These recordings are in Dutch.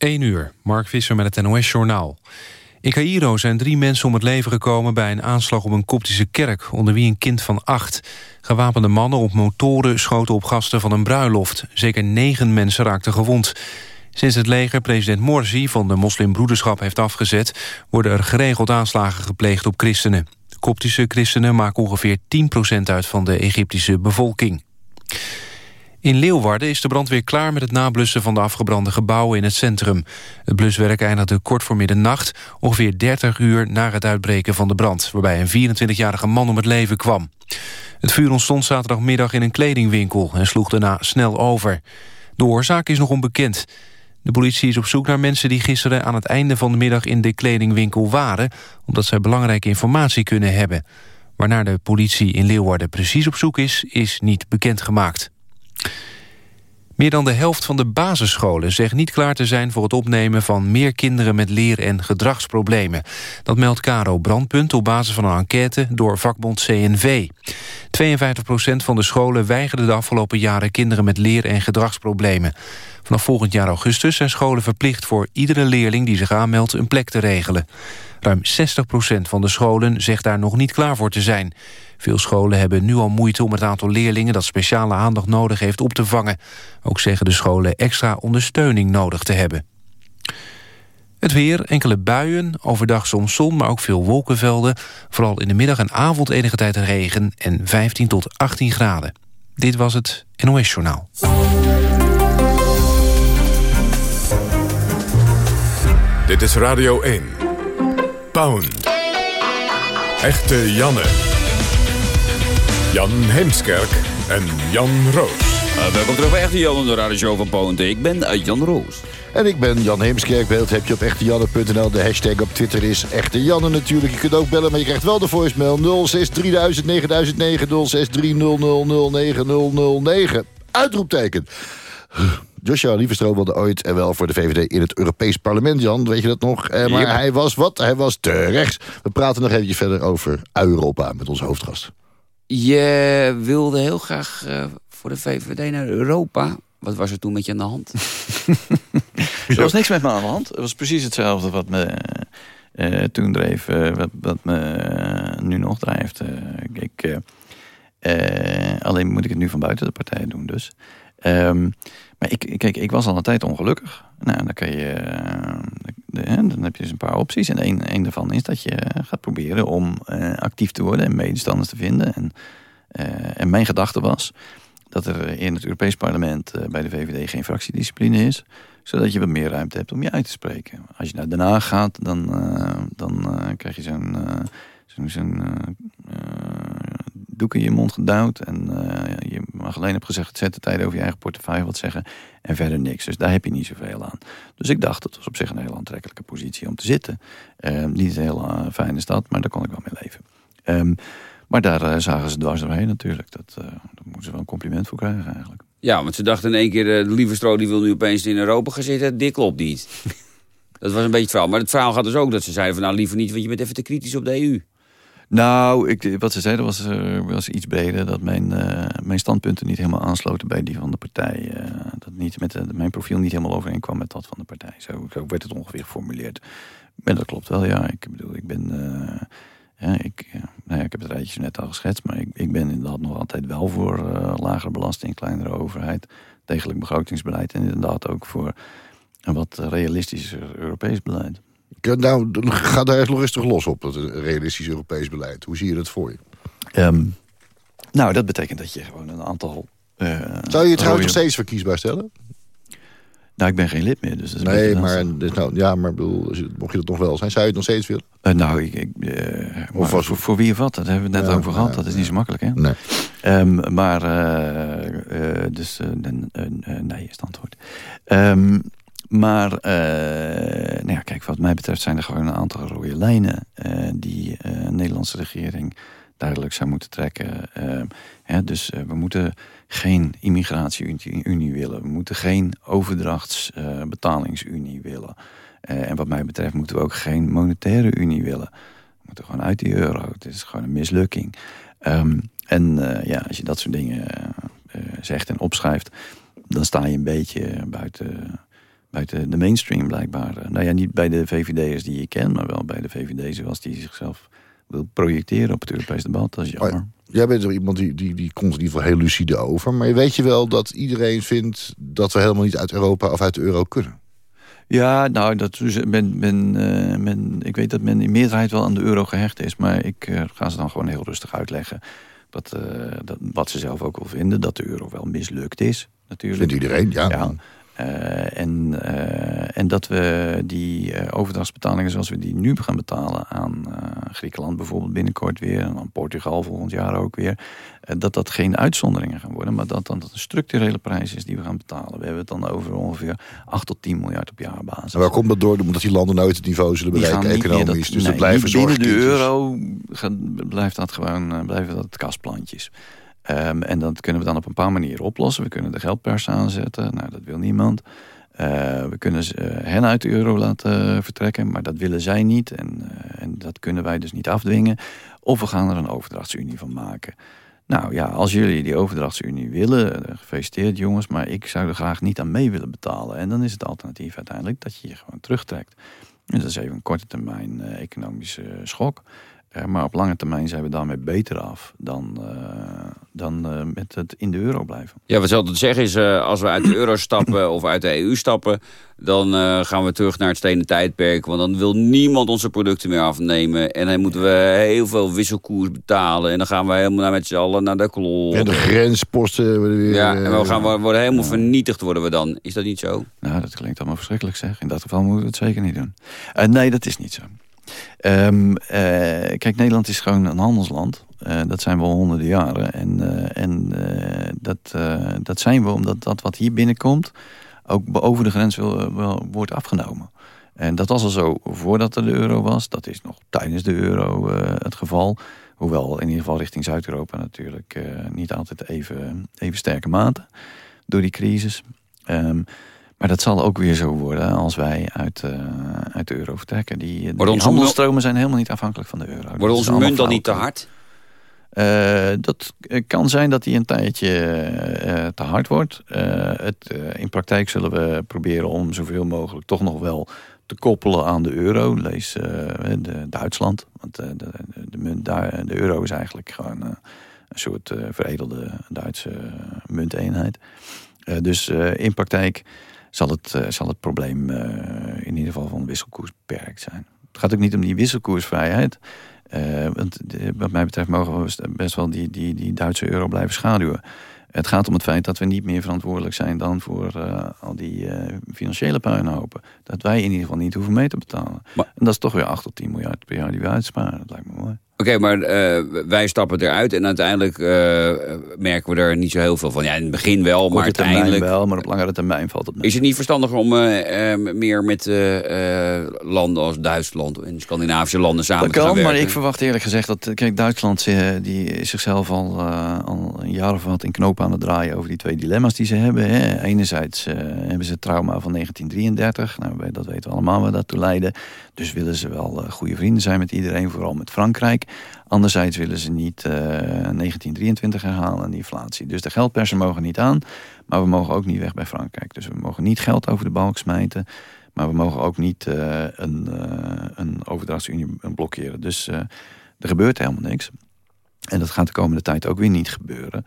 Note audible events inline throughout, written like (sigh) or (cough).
1 uur, Mark Visser met het NOS-journaal. In Cairo zijn drie mensen om het leven gekomen bij een aanslag op een koptische kerk, onder wie een kind van acht. Gewapende mannen op motoren schoten op gasten van een bruiloft. Zeker negen mensen raakten gewond. Sinds het leger president Morsi van de moslimbroederschap heeft afgezet... worden er geregeld aanslagen gepleegd op christenen. Koptische christenen maken ongeveer 10% uit van de Egyptische bevolking. In Leeuwarden is de brandweer klaar met het nablussen van de afgebrande gebouwen in het centrum. Het bluswerk eindigde kort voor middernacht, ongeveer 30 uur na het uitbreken van de brand, waarbij een 24-jarige man om het leven kwam. Het vuur ontstond zaterdagmiddag in een kledingwinkel en sloeg daarna snel over. De oorzaak is nog onbekend. De politie is op zoek naar mensen die gisteren aan het einde van de middag in de kledingwinkel waren, omdat zij belangrijke informatie kunnen hebben. Waarnaar de politie in Leeuwarden precies op zoek is, is niet bekendgemaakt. Meer dan de helft van de basisscholen zegt niet klaar te zijn... voor het opnemen van meer kinderen met leer- en gedragsproblemen. Dat meldt Caro Brandpunt op basis van een enquête door vakbond CNV. 52% van de scholen weigerden de afgelopen jaren... kinderen met leer- en gedragsproblemen. Vanaf volgend jaar augustus zijn scholen verplicht voor iedere leerling... die zich aanmeldt een plek te regelen. Ruim 60% van de scholen zegt daar nog niet klaar voor te zijn... Veel scholen hebben nu al moeite om het aantal leerlingen... dat speciale aandacht nodig heeft op te vangen. Ook zeggen de scholen extra ondersteuning nodig te hebben. Het weer, enkele buien, overdag soms zon, maar ook veel wolkenvelden. Vooral in de middag en avond enige tijd regen en 15 tot 18 graden. Dit was het NOS Journaal. Dit is Radio 1. Pound. Echte Janne. Jan Heemskerk en Jan Roos. Uh, welkom terug bij Echte Jan de Radio Show van Poonte. Ik ben uh, Jan Roos. En ik ben Jan Heemskerk. Beeld heb je op echtejanne.nl. De hashtag op Twitter is Echte Janne natuurlijk. Je kunt ook bellen, maar je krijgt wel de voicemail 06 3000 9009 06 300 Uitroepteken. Joshua Lievestro wilde ooit en wel voor de VVD in het Europees Parlement, Jan. Weet je dat nog? Eh, maar hij was wat? Hij was te rechts. We praten nog even verder over Europa met onze hoofdgast. Je wilde heel graag uh, voor de VVD naar Europa. Wat was er toen met je aan de hand? (laughs) er was niks met me aan de hand. Het was precies hetzelfde wat me uh, toen dreef. Uh, wat, wat me nu nog drijft. ik, alleen moet ik het nu van buiten de partij doen dus. Um, maar ik, kijk, ik was al een tijd ongelukkig. Nou, dan, kan je, dan heb je dus een paar opties. En een, een daarvan is dat je gaat proberen om uh, actief te worden en medestanders te vinden. En, uh, en mijn gedachte was dat er in het Europees Parlement bij de VVD geen fractiediscipline is. Zodat je wat meer ruimte hebt om je uit te spreken. Als je naar Den Haag gaat, dan, dan krijg je zo'n zo'n zo doek in je mond gedouwd. En je mag alleen op gezegd zet de tijd over je eigen portefeuille wat zeggen. En verder niks. Dus daar heb je niet zoveel aan. Dus ik dacht, het was op zich een hele aantrekkelijke positie om te zitten. Ehm, niet een hele uh, fijne stad, maar daar kon ik wel mee leven. Ehm, maar daar uh, zagen ze dwars doorheen natuurlijk. Dat, daar moeten ze wel een compliment voor krijgen eigenlijk. Ja, want ze dachten in één keer, de lieve Stro die wil nu opeens in Europa gaan zitten. Dit klopt niet. (laughs) dat was een beetje het verhaal. Maar het verhaal gaat dus ook dat ze zeiden van nou liever niet, want je bent even te kritisch op de EU. Nou, ik, wat ze zeiden was, was iets breder. Dat mijn, uh, mijn standpunten niet helemaal aansloten bij die van de partij. Uh, dat niet met, mijn profiel niet helemaal overeenkwam met dat van de partij. Zo, werd het ongeveer geformuleerd. En dat klopt wel, ja. Ik bedoel, ik ben... ja, ik, nou ja, ik heb het rijtje net al geschetst. Maar ik, ik ben inderdaad nog altijd wel voor lagere belasting, kleinere overheid. Degelijk begrotingsbeleid. En inderdaad ook voor een wat realistischer Europees beleid. Nou, ga daar even rustig los op, het realistisch Europees beleid. Hoe zie je dat voor je? Ehm, nou, dat betekent dat je gewoon een aantal... Uh, Zou je het trouwens nog steeds verkiesbaar stellen? Nou, ik ben geen lid meer. Dus dat is nee, maar, dus nou, ja, maar bedoel, mocht je dat nog wel zijn, zou je het nog steeds willen? Uh, nou, ik, ik uh, of was voor, voor, wie of wat, dat hebben we het net over gehad. dat is niet zo makkelijk, hè? Nee. Um, maar, dus, nee, is het antwoord. Um, maar uh, nou ja, kijk, wat mij betreft zijn er gewoon een aantal rode lijnen uh, die uh, een Nederlandse regering duidelijk zou moeten trekken. Hè, dus we moeten geen immigratie-unie willen. We moeten geen overdrachtsbetalingsunie willen. en wat mij betreft moeten we ook geen monetaire unie willen. We moeten gewoon uit die euro. Het is gewoon een mislukking. Um, en ja, als je dat soort dingen zegt en opschrijft, dan sta je een beetje buiten buiten de mainstream blijkbaar. Eh, nou ja, niet bij de VVD'ers die je kent, maar wel bij de VVD zoals die zichzelf wil projecteren op het Europees debat. Dat is jammer. Jij bent er iemand die, die, die komt in ieder geval heel lucide over. Maar weet je wel dat iedereen vindt dat we helemaal niet uit Europa of uit de euro kunnen? Ja, nou, dat, dus men, men, eh, men, ik weet dat men in meerderheid wel aan de euro gehecht is. Maar ik uh, ga ze dan gewoon heel rustig uitleggen. Dat, uh, dat, wat ze zelf ook wel vinden, dat de euro wel mislukt is. Natuurlijk. Vindt iedereen, ja. ja. Uh, en, uh, en dat we die uh, overdrachtsbetalingen zoals we die nu gaan betalen aan Griekenland bijvoorbeeld binnenkort weer en aan Portugal volgend jaar ook weer, dat dat geen uitzonderingen gaan worden, maar dat dan dat een structurele prijs is die we gaan betalen. We hebben het dan over ongeveer 8 tot 10 miljard op jaarbasis. En waar komt dat door? Omdat die landen nooit het niveau zullen bereiken economisch. Dat, dus nee, dat blijven binnen de euro blijft dat gewoon blijven dat kastplantjes. Um, en dat kunnen we dan op een paar manieren oplossen. We kunnen de geldpers aanzetten. Nou, dat wil niemand. Uh, we kunnen ze, uh, hen uit de euro laten vertrekken, maar dat willen zij niet. En, en, dat kunnen wij dus niet afdwingen. Of we gaan er een overdrachtsunie van maken. Nou ja, als jullie die overdrachtsunie willen, gefeliciteerd jongens, maar ik zou er graag niet aan mee willen betalen. En dan is het alternatief uiteindelijk dat je je gewoon terugtrekt. Dus dat is even een korte termijn economische schok. Uh, maar op lange termijn zijn we daarmee beter af dan, uh, dan uh, met het in de euro blijven. Ja, wat ze altijd zeggen is, als we uit de euro stappen of uit de EU stappen... dan gaan we terug naar het stenen tijdperk. Want dan wil niemand onze producten meer afnemen. En dan moeten we heel veel wisselkoers betalen. En dan gaan we helemaal met z'n allen naar de klol. En de grensposten. Weer, ja, en we gaan we worden helemaal ja. vernietigd worden we dan. Is dat niet zo? Nou, dat klinkt allemaal verschrikkelijk zeg. In dat geval moeten we het zeker niet doen. nee, dat is niet zo. Um, uh, kijk, Nederland is gewoon een handelsland. Uh, dat zijn we al honderden jaren. En, uh, en dat, dat zijn we omdat dat wat hier binnenkomt... ook over de grens wordt afgenomen. En dat was al zo voordat er de euro was. Dat is nog tijdens de euro het geval. Hoewel in ieder geval richting Zuid-Europa natuurlijk... niet altijd even, even sterke mate door die crisis... Um, maar dat zal ook weer zo worden als wij uit, uh, uit de euro vertrekken. Die, die handelstromen zijn helemaal niet afhankelijk van de euro. Wordt onze munt dan niet te hard? Uh, dat kan zijn dat die een tijdje uh, te hard wordt. het, in praktijk zullen we proberen om zoveel mogelijk toch nog wel te koppelen aan de euro. Lees de, Duitsland. Want de, de, de, munt, de euro is eigenlijk gewoon een soort veredelde Duitse munteenheid. dus in praktijk zal het, uh, zal het probleem uh, in ieder geval van wisselkoers beperkt zijn. Het gaat ook niet om die wisselkoersvrijheid. Uh, want wat mij betreft mogen we best wel die, die, die Duitse euro blijven schaduwen. Het gaat om het feit dat we niet meer verantwoordelijk zijn dan voor al die financiële puinhopen. Dat wij in ieder geval niet hoeven mee te betalen. Maar, en dat is toch weer 8 tot 10 miljard per jaar die we uitsparen. Dat lijkt me mooi. Oké, okay, maar uh, wij stappen eruit en uiteindelijk uh, merken we er niet zo heel veel van. Ja, in het begin wel, Korte maar uiteindelijk... wel, maar op langere termijn valt het mee. Is het niet verstandiger om uh, meer met landen als Duitsland en Scandinavische landen samen dat te gaan kan, werken? maar ik verwacht eerlijk gezegd dat... Kijk, Duitsland die is zichzelf al, al een jaar of wat in knoop aan het draaien... over die twee dilemma's die ze hebben. Hè. Enerzijds hebben ze het trauma van 1933. Nou, dat weten we allemaal waar dat toe leidde. Dus willen ze wel goede vrienden zijn met iedereen, vooral met Frankrijk... Anderzijds willen ze niet uh, 1923 herhalen en inflatie. Dus de geldpersen mogen niet aan, maar we mogen ook niet weg bij Frankrijk. Dus we mogen niet geld over de balk smijten, maar we mogen ook niet uh, een, uh, een overdrachtsunie blokkeren. Dus uh, er gebeurt helemaal niks. En dat gaat de komende tijd ook weer niet gebeuren.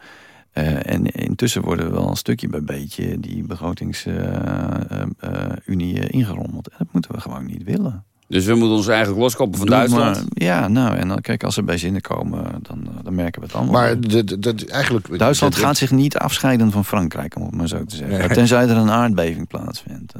en intussen worden we wel een stukje bij beetje die begrotingsunie ingerommeld. En dat moeten we gewoon niet willen. Dus we moeten ons eigenlijk loskoppelen van Doe Duitsland? Maar, ja, nou, en dan kijk, als er bij zinnen komen, dan, dan merken we het allemaal. Maar de, de, de, eigenlijk... Duitsland gaat zich niet afscheiden van Frankrijk, om het maar zo te zeggen. Nee. Tenzij er een aardbeving plaatsvindt.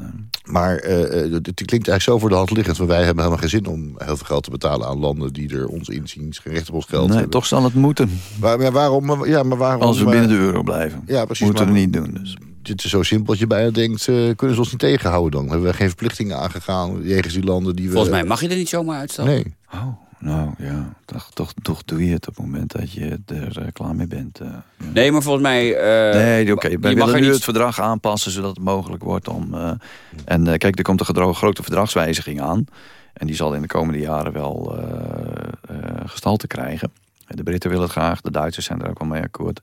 Maar uh, het klinkt eigenlijk zo voor de hand liggend. Want wij hebben helemaal geen zin om heel veel geld te betalen aan landen die er ons inziens geen recht op ons geld nee, hebben. toch zal het moeten. Maar, maar waarom? Ja, maar waarom? Als we binnen de euro blijven. Ja, precies. Moeten we niet doen dus. Het is zo simpel dat je bijna denkt, uh, kunnen ze ons niet tegenhouden dan? Hebben we geen verplichtingen aangegaan jegens die landen die we... Volgens mij mag je er niet zomaar uitstellen. Nee. Oh, nou ja, toch, toch, toch doe je het op het moment dat je er uh, klaar mee bent. Uh, ja. Nee, maar volgens mij... nee, oké. Okay. Wij willen nu niet... het verdrag aanpassen zodat het mogelijk wordt om... en kijk, er komt een grote verdragswijziging aan. En die zal in de komende jaren wel gestalte krijgen. De Britten willen het graag, de Duitsers zijn er ook wel mee akkoord.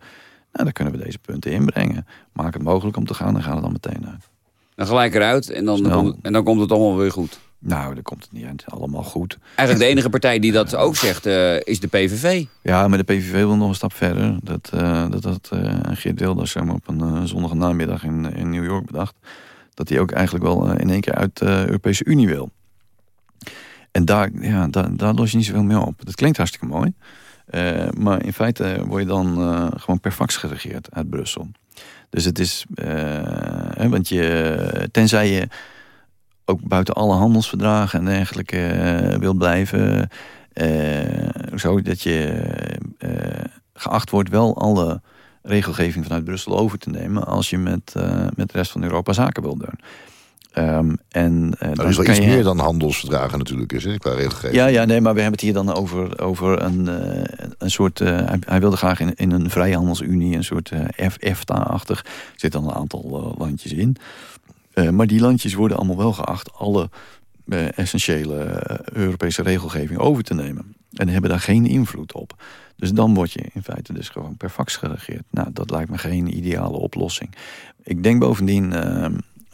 Nou, dan kunnen we deze punten inbrengen. Maak het mogelijk om te gaan en gaan we dan meteen uit. Dan gelijk eruit en dan, Snel. en dan komt het allemaal weer goed. Nou, dan komt het niet uit. Allemaal goed. Eigenlijk de enige partij die dat ook zegt, eh, is de PVV. Ja, maar de PVV wil nog een stap verder. Dat uh, dat, dat uh, Geert Wilders zeg maar, op een uh, namiddag in, in New York bedacht. Dat hij ook eigenlijk wel in één keer uit de Europese Unie wil. En daar, ja, daar, daar los je niet zoveel mee op. Dat klinkt hartstikke mooi. Uh, maar in feite word je dan uh, gewoon per fax geregeerd uit Brussel. Dus het is, uh, hè, want je, tenzij je ook buiten alle handelsverdragen en dergelijke wil blijven, zo dat je geacht wordt wel alle regelgeving vanuit Brussel over te nemen als je met, met de rest van Europa zaken wil doen. Um, en, uh, nou, is wel iets je... meer dan handelsverdragen natuurlijk is, hè, qua regelgeving. Ja, ja, nee, maar we hebben het hier dan over, over een, uh, een soort... Uh, hij, hij, wilde graag in, in een vrijhandelsunie, een soort EFTA-achtig. Er zitten dan een aantal landjes in. maar die landjes worden allemaal wel geacht alle essentiële Europese regelgeving over te nemen. En hebben daar geen invloed op. Dus dan word je in feite dus gewoon per fax geregeerd. Nou, dat lijkt me geen ideale oplossing. Ik denk bovendien...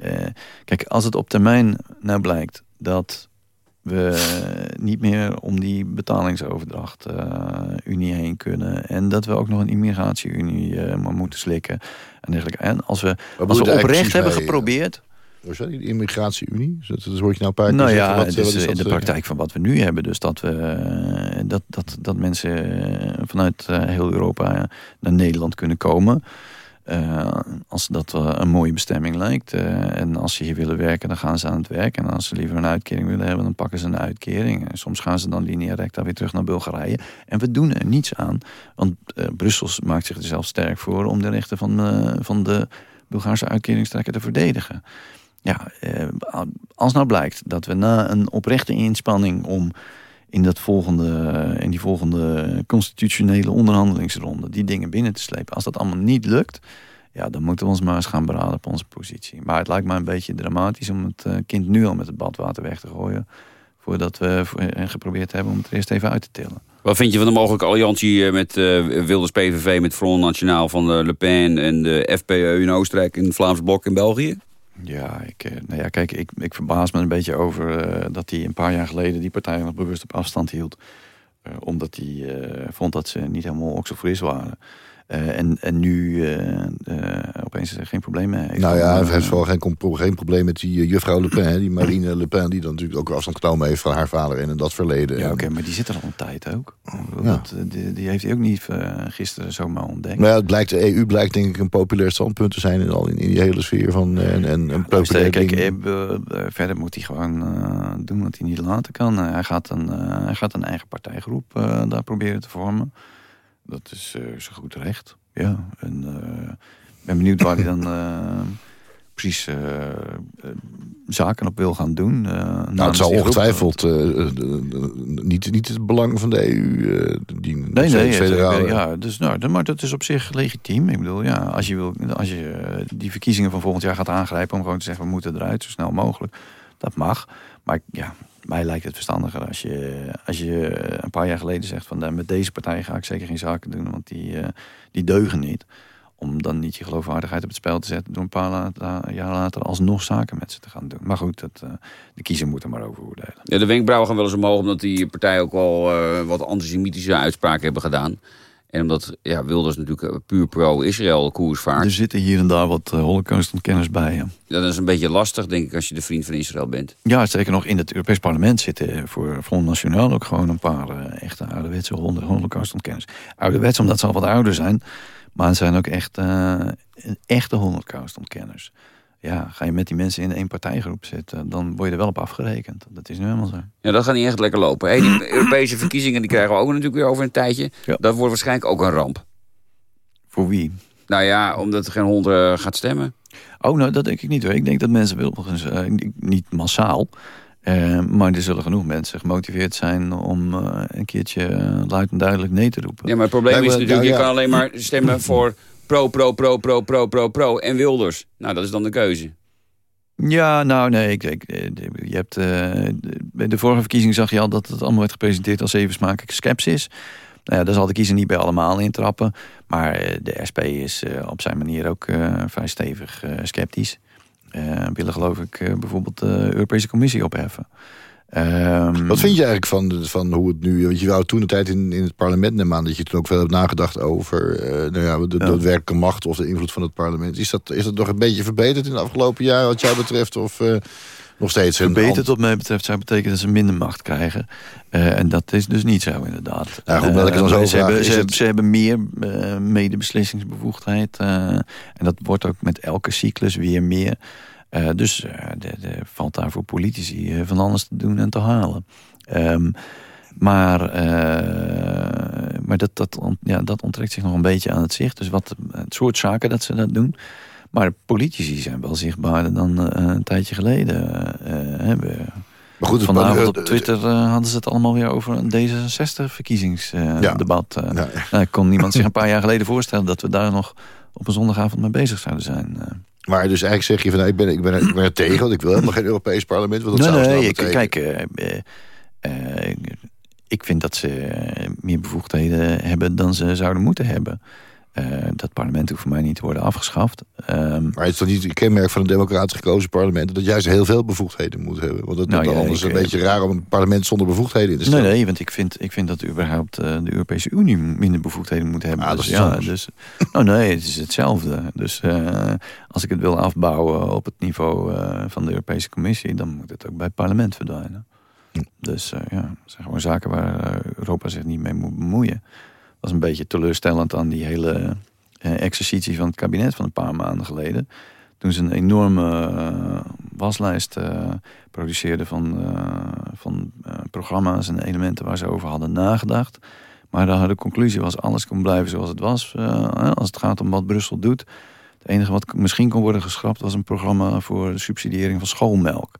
uh, kijk, als het op termijn nou blijkt dat we niet meer om die betalingsoverdracht uh, unie heen kunnen. En dat we ook nog een immigratie-unie uh, maar moeten slikken. En, dergelijke. en als we, als we oprecht hebben bij, geprobeerd... Hoe is dat, die immigratie-unie? Dat, dat hoor je nou een paar keer nou ja, Wat, het wat is is in de praktijk van wat we nu hebben. Dus dat, we, dat, dat, dat mensen vanuit heel Europa naar Nederland kunnen komen... Uh, als dat uh, een mooie bestemming lijkt. Uh, en als ze hier willen werken, dan gaan ze aan het werk. En als ze liever een uitkering willen hebben, dan pakken ze een uitkering. En soms gaan ze dan linea recta weer terug naar Bulgarije. En we doen er niets aan. Want Brussel maakt zich er zelf sterk voor om de rechten van, van de Bulgaarse uitkeringstrekker te verdedigen. Ja, als nou blijkt dat we na een oprechte inspanning om in, dat volgende, in die volgende constitutionele onderhandelingsronde die dingen binnen te slepen. Als dat allemaal niet lukt, ja, dan moeten we ons maar eens gaan beraden op onze positie. Maar het lijkt me een beetje dramatisch om het kind nu al met het badwater weg te gooien. Voordat we geprobeerd hebben om het er eerst even uit te tillen. Wat vind je van de mogelijke alliantie met uh, Wilders PVV, met Front Nationaal van de Le Pen en de FPE in Oostenrijk en het Vlaams Blok in België? Ja, ik, nou ja, kijk, ik, ik verbaas me een beetje over uh, dat hij een paar jaar geleden die partij nog bewust op afstand hield. Uh, omdat hij vond dat ze niet helemaal ook zo waren. en, en nu opeens geen probleem mee heeft. Nou ja, hij heeft vooral geen, geen probleem met die juffrouw Le Pen, die Marine Le Pen, die dan natuurlijk ook afstand genomen heeft van haar vader in en dat verleden. Ja, oké, okay, maar die zit er al een tijd ook. Ja. Die, die, heeft hij ook niet gisteren zomaar ontdekt. Nou ja, het blijkt, de EU blijkt denk ik een populair standpunt te zijn in, al in, in die hele sfeer van en, en een populair Kijk, verder moet hij gewoon doen wat hij niet laten kan. Hij, gaat een, hij gaat een eigen partijgroep daar proberen te vormen. Dat is zo goed recht. Ja, en ik ben benieuwd waar hij dan (laughs) precies zaken op wil gaan doen. nou, het zal ongetwijfeld niet, niet het belang van de EU dienen. Nee, nee, federale... ja, dus, nou, maar dat is op zich legitiem. Ik bedoel, ja, als je, wil, als je die verkiezingen van volgend jaar gaat aangrijpen... om gewoon te zeggen, we moeten eruit zo snel mogelijk. Dat mag. Maar ja, mij lijkt het verstandiger als je, als je een paar jaar geleden zegt... van met deze partij ga ik zeker geen zaken doen, want die, die deugen niet om dan niet je geloofwaardigheid op het spel te zetten... door een paar jaar later alsnog zaken met ze te gaan doen. Maar goed, dat, uh, de kiezer moet er maar over oordelen. Ja, de wenkbrauwen gaan wel eens omhoog... omdat die partij ook wel wat antisemitische uitspraken hebben gedaan. En omdat ja, Wilders natuurlijk puur pro-Israël koers vaart. Er zitten hier en daar wat uh, holocaustontkenners bij. Ja. dat is een beetje lastig, denk ik, als je de vriend van Israël bent. Ja, zeker nog in het Europees Parlement zitten voor Front Nationaal... ook gewoon een paar uh, echte ouderwetse holocaustontkenners. Ouderwets omdat ze al wat ouder zijn... Maar het zijn ook echt uh, echte holocaustontkenners. Ja, ga je met die mensen in één partijgroep zitten... dan word je er wel op afgerekend. Dat is nu helemaal zo. Ja, dat gaat niet echt lekker lopen. Hey, die (clears throat) Europese verkiezingen die krijgen we ook natuurlijk weer over een tijdje. Ja. Dat wordt waarschijnlijk ook een ramp. Voor wie? Nou ja, omdat er geen hond uh, gaat stemmen. Oh, nou, dat denk ik niet hoor. Ik denk dat mensen wel uh, niet massaal... Uh, maar er zullen genoeg mensen gemotiveerd zijn om uh, een keertje uh, luid en duidelijk nee te roepen. Ja, maar het probleem ja, is natuurlijk, ja, ja. je kan alleen maar stemmen (clears throat) voor pro, pro, pro, pro, pro, pro, pro en Wilders. Nou, dat is dan de keuze. Ja, nou nee, ik, ik, je hebt, bij de vorige verkiezing zag je al dat het allemaal werd gepresenteerd als even smakelijke skepsis. Nou ja, daar zal de kiezer niet bij allemaal intrappen. Maar de SP is op zijn manier ook vrij stevig sceptisch. willen geloof ik bijvoorbeeld de Europese Commissie opheffen. Um, Wat vind je eigenlijk van, van hoe het nu... Want je wou toen de tijd in, in het parlement aan... dat je toen ook veel hebt nagedacht over uh, nou ja, de daadwerkelijke macht... of de invloed van het parlement. Is dat, is dat nog een beetje verbeterd in de afgelopen jaren wat jou betreft? Of uh, nog steeds... Verbeterd wat mij betreft zou betekenen dat ze minder macht krijgen. Uh, en dat is dus niet zo inderdaad. Ja, goed, dat ik dan zo ze, hebben, ze, ze, hebben meer medebeslissingsbevoegdheid. en dat wordt ook met elke cyclus weer meer... Uh, dus uh, er valt daar voor politici uh, van alles te doen en te halen. Um, maar maar dat, dat, ont, ja, dat onttrekt zich nog een beetje aan het zicht. Dus wat, het soort zaken dat ze dat doen. Maar politici zijn wel zichtbaarder dan een tijdje geleden hebben. Maar goed, Vanavond op Twitter hadden ze het allemaal weer over een D66-verkiezingsdebat. Ja. Ja, ja. Nou, kon niemand zich een paar jaar geleden voorstellen dat we daar nog op een zondagavond mee bezig zouden zijn. Maar dus eigenlijk zeg je van nou, ik, ben, ik, ben, ik ben er tegen, want ik wil helemaal geen Europees parlement. Want dat nee, zou nee, kijk, uh, uh, ik vind dat ze meer bevoegdheden hebben dan ze zouden moeten hebben. Uh, dat parlement hoeft voor mij niet te worden afgeschaft. Um, maar het is toch niet het kenmerk van een democratisch gekozen parlement... dat juist heel veel bevoegdheden moet hebben? Want het nou, is anders een beetje raar om een parlement zonder bevoegdheden in te stellen. Nee, nee want ik vind, ik vind dat überhaupt uh, de Europese Unie minder bevoegdheden moet hebben. Ah, dus, ja, dus, nou nee, het is hetzelfde. Dus uh, als ik het wil afbouwen op het niveau van de Europese Commissie... dan moet het ook bij het parlement verdwijnen. Hm. Dus ja, dat zijn gewoon zaken waar Europa zich niet mee moet bemoeien was een beetje teleurstellend aan die hele eh, exercitie van het kabinet van een paar maanden geleden. Toen ze een enorme uh, waslijst uh, produceerden van, van programma's en elementen waar ze over hadden nagedacht. Maar de conclusie was, alles kon blijven zoals het was. als het gaat om wat Brussel doet. Het enige wat misschien kon worden geschrapt was een programma voor de subsidiëring van schoolmelk.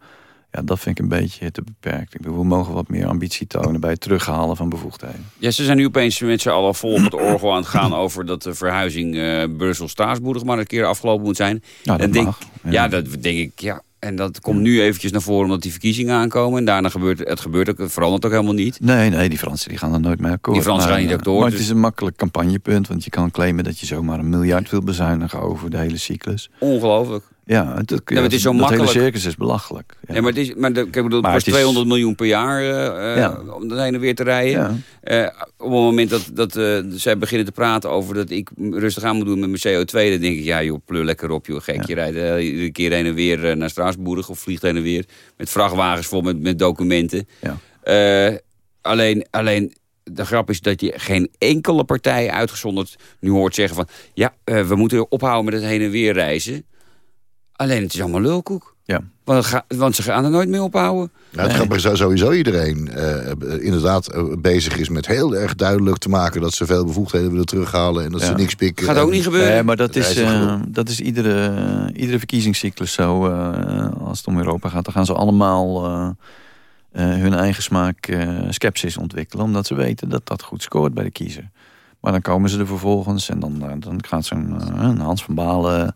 Ja, dat vind ik een beetje te beperkt. Ik bedoel, we mogen wat meer ambitie tonen bij het terughalen van bevoegdheden. Ja, ze zijn nu opeens met z'n allen vol op het orgel aan het gaan over dat de verhuizing uh, Brussel-Straatsburg maar een keer afgelopen moet zijn. Ja, dat en denk, mag. Ja. ja. dat denk ik, ja, en dat komt nu eventjes naar voren omdat die verkiezingen aankomen. En daarna gebeurt het, gebeurt ook, het verandert ook helemaal niet. Nee, nee, die Fransen die gaan er nooit mee akkoord. Die Fransen gaan niet akkoord. Maar het is een makkelijk campagnepunt. Want je kan claimen dat je zomaar een miljard wil bezuinigen over de hele cyclus. Ongelooflijk. Ja, het, ja, het is zo dat makkelijk. hele circus is belachelijk. Ja, maar, het is, maar de, ik bedoel, kost 200 miljoen per jaar uh, ja. om de heen weer te rijden. Ja. Uh, op het moment dat, dat uh, zij beginnen te praten over dat ik rustig aan moet doen met mijn CO2... dan denk ik, ja joh, pleur lekker op joh, gek. Je rijdt iedere keer heen en weer naar Straatsburg of vliegt heen en weer... met vrachtwagens vol met, met documenten. alleen, alleen de grap is dat je geen enkele partij uitgezonderd nu hoort zeggen van... ja, we moeten ophouden met het heen en weer reizen... Alleen het is allemaal lulkoek. Ja. Want, gaat, want ze gaan er nooit meer ophouden. Ja, het grappige is dat sowieso iedereen uh, inderdaad uh, bezig is met heel erg duidelijk te maken... dat ze veel bevoegdheden willen terughalen en dat ze niks pikken. Gaat ook niet gebeuren. Nee, maar dat is, uh, dat is iedere, iedere verkiezingscyclus zo. als het om Europa gaat, dan gaan ze allemaal hun eigen smaak sceptisch ontwikkelen. Omdat ze weten dat dat goed scoort bij de kiezer. Maar dan komen ze er vervolgens en dan, dan gaat zo'n Hans van Balen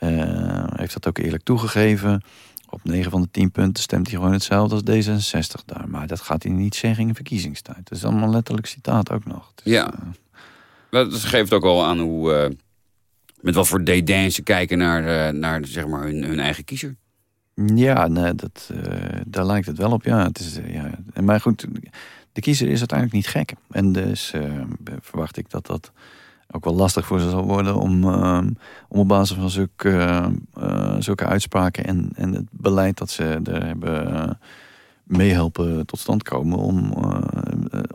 uh, heeft dat ook eerlijk toegegeven. Op 9 van de 10 punten stemt hij gewoon hetzelfde als D66 daar. Maar dat gaat hij niet zeggen in verkiezingstijd. Dat is allemaal letterlijk citaat ook nog. Dus, ja, uh, dat geeft ook al aan hoe... Uh, met wat voor dédain ze kijken naar, naar zeg maar hun, hun eigen kiezer. Ja, nee, dat, daar lijkt het wel op. Ja, het is, ja. Maar goed, de kiezer is uiteindelijk niet gek. En dus verwacht ik dat dat ook wel lastig voor ze zal worden om, uh, om op basis van zulke, uh, zulke uitspraken en, en het beleid dat ze er hebben uh, meehelpen tot stand komen om,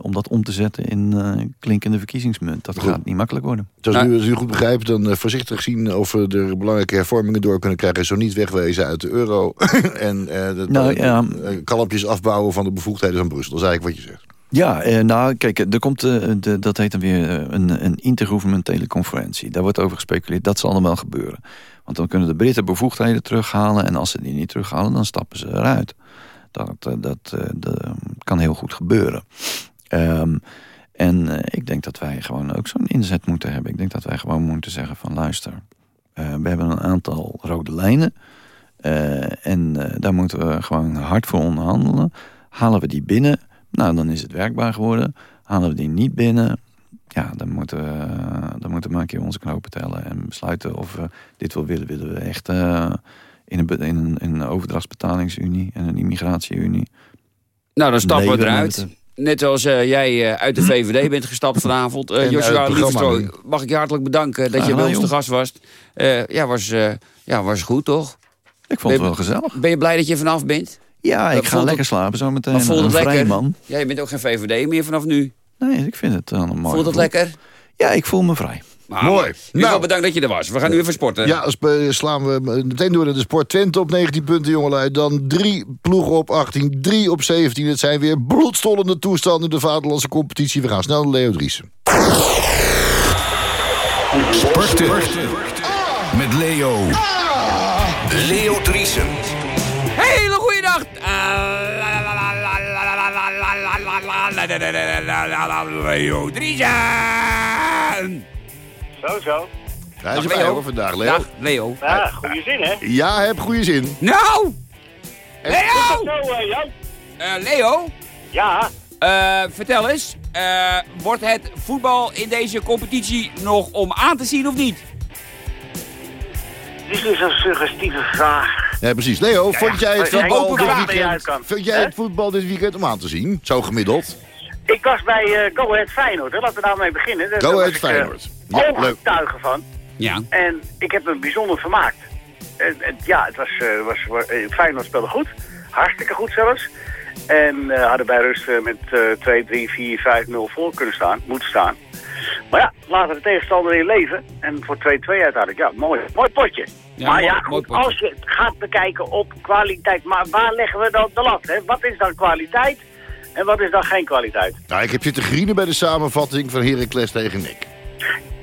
om dat om te zetten in klinkende verkiezingsmunt. Dat gaat niet makkelijk worden. Dus nu, als u goed begrijpt, dan voorzichtig zien of we er belangrijke hervormingen door kunnen krijgen. Zo niet wegwezen uit de euro (laughs) en de, nou, ja. kalmpjes afbouwen van de bevoegdheden van Brussel. Dat is eigenlijk wat je zegt. Ja, eh, nou kijk, er komt, eh, de, dat heet dan weer eh, een, een intergouvernementele conferentie. Daar wordt over gespeculeerd, dat zal allemaal gebeuren. Want dan kunnen de Britten bevoegdheden terughalen... en als ze die niet terughalen, dan stappen ze eruit. Dat, dat, kan heel goed gebeuren. Um, en ik denk dat wij gewoon ook zo'n inzet moeten hebben. Ik denk dat wij gewoon moeten zeggen van luister... we hebben een aantal rode lijnen... en daar moeten we gewoon hard voor onderhandelen. Halen we die binnen nou, dan is het werkbaar geworden. Halen we die niet binnen, ja, dan moeten we, dan moeten we maar een keer onze knopen tellen en besluiten of we dit wel willen. Willen we echt uh, in een, in een, in een overdrachtsbetalingsunie en een immigratieunie. Nou, dan stappen we eruit. Net zoals eh, jij eh, uit de VVD bent gestapt vanavond. Eh En, Joshua eh, mag ik je hartelijk bedanken dat je bij ons te gast was. Eh, ja, was, eh, ja, was goed, toch? Ik vond het wel gezellig. Ben je blij dat je vanaf bent? Ja, ik ga lekker slapen zo meteen. Maar voelt Een het vrij lekker? man. Ja, je bent ook geen VVD meer vanaf nu. Nee, ik vind het dan een mooi Voelt het lekker? Ja, ik voel me vrij. Maar, Mooi. Nou. bedankt dat je er was. We gaan nu even sporten. Ja, als, eh, slaan we meteen door naar de sport. Twente op 19 punten, jongelui. Dan drie ploegen op 18, drie op 17. Het zijn weer bloedstollende toestanden in de vaderlandse competitie. We gaan snel naar Leo Driessen. Sporten. Met Leo. Leo Driesen. Leo Driesen. Zo, zo. Hij is erbij hoor vandaag, Leo. Dag, Leo. Ja, goede zin, hè? Ja, heb goede zin. Nou! Leo! Zo, eh. Eh, Leo, Ja, eh, vertel eens. wordt het voetbal in deze competitie nog om aan te zien of niet? dit is een suggestieve vraag. Ja, precies. Leo, vond jij het Ja, voetbal open dit weekend... kan. Vond jij het voetbal dit weekend om aan te zien? Zo gemiddeld. Ik was bij eh Go Ahead Feyenoord, hè. laten we daarmee beginnen. Daar- Go Ahead was ik, eh, Feyenoord. Ja, leuk. Ongetuige van. Ja. En ik heb me bijzonder vermaakt. En, en ja, het was, eh, was, eh, Feyenoord speelde goed. Hartstikke goed zelfs. En eh, hadden bij rust met eh 2, 3, 4, 5, 0 voor kunnen staan. Moeten staan. Maar ja, laten de tegenstander weer leven. En voor 2-2 uiteindelijk. Ja, mooi, mooi potje. Ja, maar mooi- ja, mooi goed, potje. als je het gaat bekijken op kwaliteit. Maar waar leggen we dan de lat? Hè? Wat is dan kwaliteit? En wat is dan geen kwaliteit? Nou, ik heb zitten grienen bij de samenvatting van Heracles tegen Nick.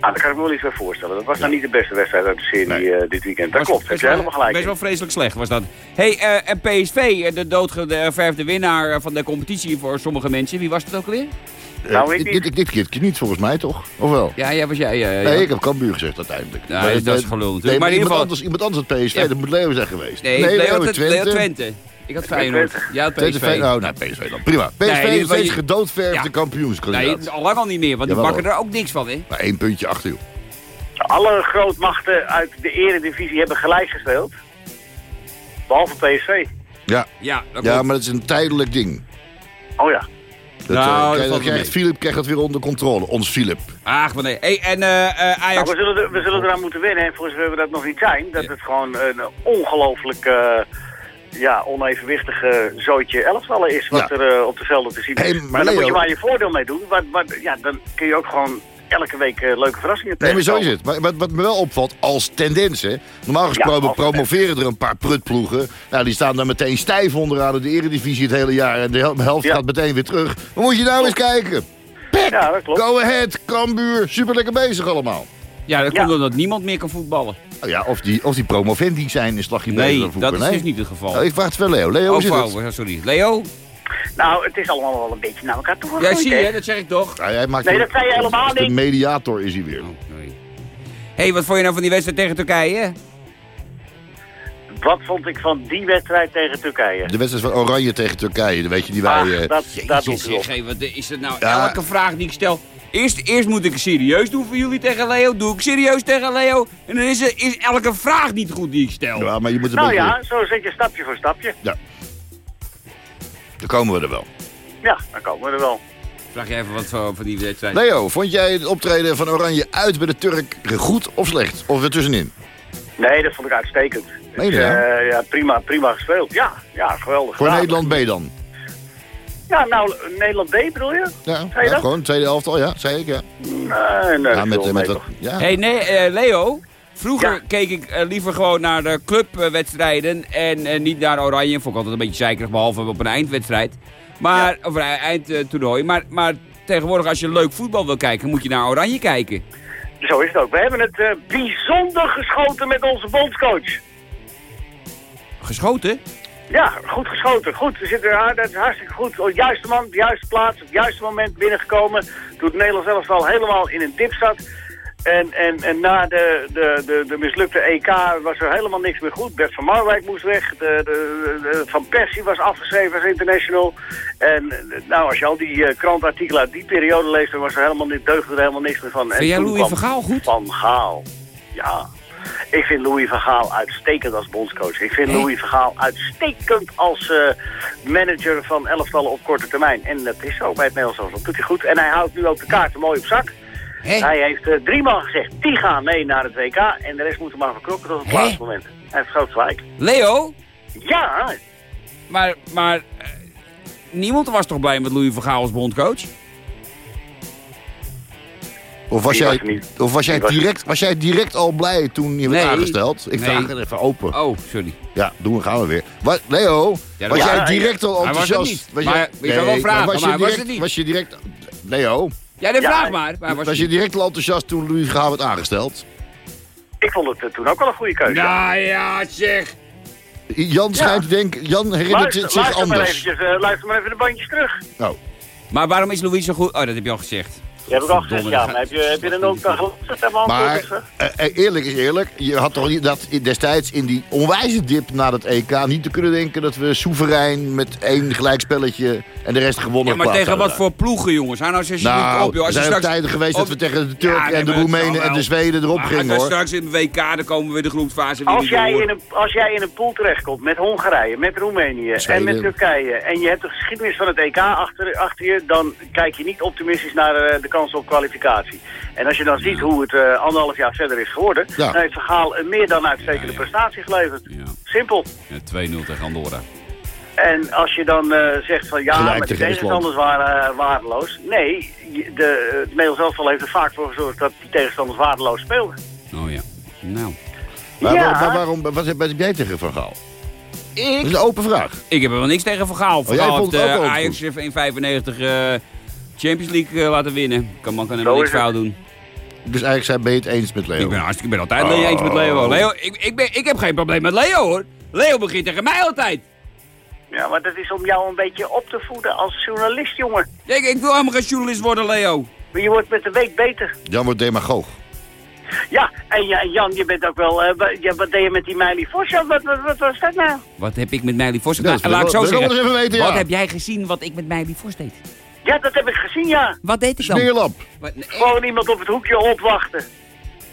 Nou, dat kan ik me wel iets bij voorstellen. Dat was nou niet de beste wedstrijd uit de serie Nee. eh, dit weekend. Dat Was klopt, heb je helemaal gelijk. Best in. wel vreselijk slecht was dat. hey, eh, en PSV, eh, de doodgeverfde winnaar van de competitie voor sommige mensen. Wie was dat ook alweer? Nou, Eh, ik dit, niet. dit, dit keer niet volgens mij, toch? Of wel? Ja, ja was jij. Nee, ja. ik heb Cambuur gezegd uiteindelijk. Maar, dat is gelul natuurlijk. Nee, Maar in ieder iemand, geval- anders, iemand anders had PSV, Ja. dat moet Leo zijn geweest. Nee, Leo, Leo Twente. Twente. Leo Twente. Ik had Feyenoord. Ja, Twente, PSV. Oh, nou, PSV dan. Prima. PSV Nee, is steeds je- gedoodverfde Ja. kampioenskandidaat. Nee, al lang al niet meer, want die bakken er ook niks van, hè? Maar één puntje achter, joh. Alle grootmachten uit de eredivisie hebben gelijk gespeeld. Behalve PSV. Ja, Ja, dat ja maar dat is een tijdelijk ding. Oh ja. Dat, Nou, eh, dat krijgt-. Philip krijgt dat weer onder controle. Ons Philip. Ach, maar nee. Hey, en eh, eh, Nou, Ajax... we, zullen er, we zullen eraan moeten winnen. En voor zover we dat nog niet zijn. Dat het gewoon een ongelooflijk eh, ja, onevenwichtige zootje elftallen is. Wat Ja. er op de velden te zien is. Hey, maar maar dan moet je maar je voordeel mee doen. Wat, wat, ja, dan kun je ook gewoon elke week eh, leuke verrassingen Nee, maar zo is het. Maar wat, wat me wel opvalt als tendens, hè. Normaal gesproken promoveren er een paar prutploegen. Nou, die staan dan meteen stijf onderaan in de eredivisie het hele jaar. En de hel- helft Ja. gaat meteen weer terug. Maar moet je nou eens kijken. Ja, dat klopt. Go Ahead, Cambuur, super lekker bezig allemaal. Ja, dat Ja. komt omdat niemand meer kan voetballen. Oh ja, of die, of die promovendi zijn een slagje beter Nee, dan vroeger. dat is nee. dus niet het geval. Oh, ik vraag het wel Leo. Leo, Oh, zit het? vrouw, sorry. Leo? Nou, het is allemaal wel een beetje naar elkaar toe Ja, gegroeid, zie hè? je, dat zeg ik toch. Ja, hij maakt Nee, dat zei je helemaal De niet. mediator is hij weer. Oh, hey, wat vond je nou van die wedstrijd tegen Turkije? Wat vond ik van die wedstrijd tegen Turkije? De wedstrijd van Oranje tegen Turkije. weet je, die wij... Eh, dat, dat Jezus, doet u op. zeg, hé, wat is het nou? Ja. Elke vraag die ik stel... Eerst, eerst moet ik serieus doen voor jullie tegen Leo. Doe ik serieus tegen Leo. En dan is, er, is elke vraag niet goed die ik stel. ja, maar je moet een Nou beetje... ja, zo zet je stapje voor stapje. Dan komen we er wel. Ja, dan komen we er wel. Vraag je even wat van, van die wedstrijd. Leo, vond jij het optreden van Oranje uit bij de Turk goed of slecht? Of er tussenin? Nee, dat vond ik uitstekend. Je Dus, ja, prima, prima gespeeld. Ja, ja geweldig Voor. Nederland B dan? Ja, nou, Nederland B bedoel je? Ja, je ja gewoon tweede helft al, ja, zei ik, ja. Nee, nee, met, met wat, ja. hey, nee, eh, Leo. Vroeger Ja. keek ik eh, liever gewoon naar de clubwedstrijden en eh, niet naar Oranje. Vond ik altijd een beetje zeikerig, behalve op een eindwedstrijd. Maar, Of een eindtoernooi. Maar, maar tegenwoordig, als je leuk voetbal wil kijken, moet je naar Oranje kijken. Zo is het ook. We hebben het eh, bijzonder geschoten met onze bondscoach. Geschoten? Ja, goed geschoten. Goed, we zitten er, dat is hartstikke goed. Op de juiste man, op de juiste plaats, op het juiste moment binnengekomen. Toen het Nederlands zelfs al helemaal in een dip zat. En, en, en na de, de, de, de mislukte EK was er helemaal niks meer goed. Bert van Marwijk moest weg. De, de, de- Van Persie was afgeschreven als international. En nou, als je al die eh, krantartikelen uit die periode leest, dan was er helemaal niet, deugde er helemaal niks meer van. En Vind jij Louis van Gaal goed? Van Gaal, ja. Ik vind Louis van Gaal uitstekend als bondscoach. Ik vind Louis van Gaal uitstekend als eh, manager van elftallen op korte termijn. En dat is zo bij het Nederlands. Dat doet hij goed. En hij houdt nu ook de kaarten mooi op zak. Hij heeft eh, drie man gezegd, die gaan mee naar het WK. En de rest moeten maar verkrokken tot het laatste moment. Hij heeft groot gelijk. Leo, Ja, maar, maar eh, niemand was toch blij met Louis van Gaal als bondcoach? Of was, Die jij, was niet. of was, jij was- direct, was jij direct al blij toen je werd Nee. aangesteld? Ik Nee. vraag het even open. Oh, sorry. Ja, doen we, gaan we weer. Wat, Leo, Ja, was jij Ja, direct al Hij was het enthousiast? niet. Maar jij, je kan wel vragen, was was het niet. Was je direct... Leo, Ja, de Ja, vraag maar. maar was was je direct al enthousiast toen Louis Gaal werd aangesteld? ik vond het eh, toen ook wel een goede keuze. Nou ja, zeg. Jan schijnt te denken, Jan herinnert Luister, het zich luister maar, anders. eventjes, eh, luister maar even de bandjes terug. Nou, Maar waarom is Louis zo goed? Oh, dat heb je al gezegd. Je hebt ook al gezegd, ja. Maar heb je, heb je er ook geluisterd maar eh, eh, eerlijk is eerlijk, je had toch niet dat destijds in die onwijze dip na het EK niet te kunnen denken dat we soeverein met één gelijkspelletje en de rest gewonnen Ja, maar tegen wat voor ploegen, jongens? Hou nou eens alsjeblieft Nou, op, joh. er Als je zijn tijden geweest dat op- we tegen de Turken en de Roemenen en de. Zweden erop Maar gingen hoor. straks in de WK, dan komen we de groepsfase weer Als niet jij, in een, als jij in een pool terechtkomt met Hongarije, met Roemenië en met Turkije... en je hebt de geschiedenis van het EK achter, achter je... dan kijk je niet optimistisch naar eh, de kans op kwalificatie. En als je dan ziet hoe het eh, anderhalf jaar verder is geworden... Ja. dan heeft Vergaal een meer dan uitstekende Ja, ja. prestatie geleverd. Ja, Simpel. ja, 2-0 tegen Andorra. En als je dan eh, zegt van ja, Gelijk maar de tegen tegenstanders waren eh, waardeloos. Nee, de, het Nederlands elftal heeft er vaak voor gezorgd dat die tegenstanders waardeloos speelden. Oh ja. Nou. Maar, Ja. maar waarom, wat heb wat heb jij tegen Van Gaal? Dat is Ik, een open vraag. ik heb er wel niks tegen Van Gaal. Van jij Gaal vond heeft het ook eh, wel Ajax in 95 eh, Champions League eh, laten winnen. Kan man kan helemaal niks fout doen. Dus eigenlijk zijn ben je het eens met Leo. Ik ben, hartstikke, ik ben altijd Leo eens met Leo. Leo ik, ik, ben, ik heb geen probleem met Leo hoor. Leo begint tegen mij altijd. Ja, maar dat is om jou een beetje op te voeden als journalist, jongen. Ik, ik wil helemaal geen journalist worden, Leo. Maar je wordt met de week beter. Jan wordt demagoog. Ja, en ja, Jan, je bent ook wel... eh, ja, wat deed je met die Meili Vos? Wat, wat, wat was dat nou? Wat heb ik met Meili Vos Ja, Laat ik zo zeggen. wel eens even weten, Wat ja. heb jij gezien wat ik met Meili Vos deed? Ja, dat heb ik gezien, ja. Wat deed ik dan? Smeerlap. Wat- nee, Gewoon iemand op het hoekje opwachten.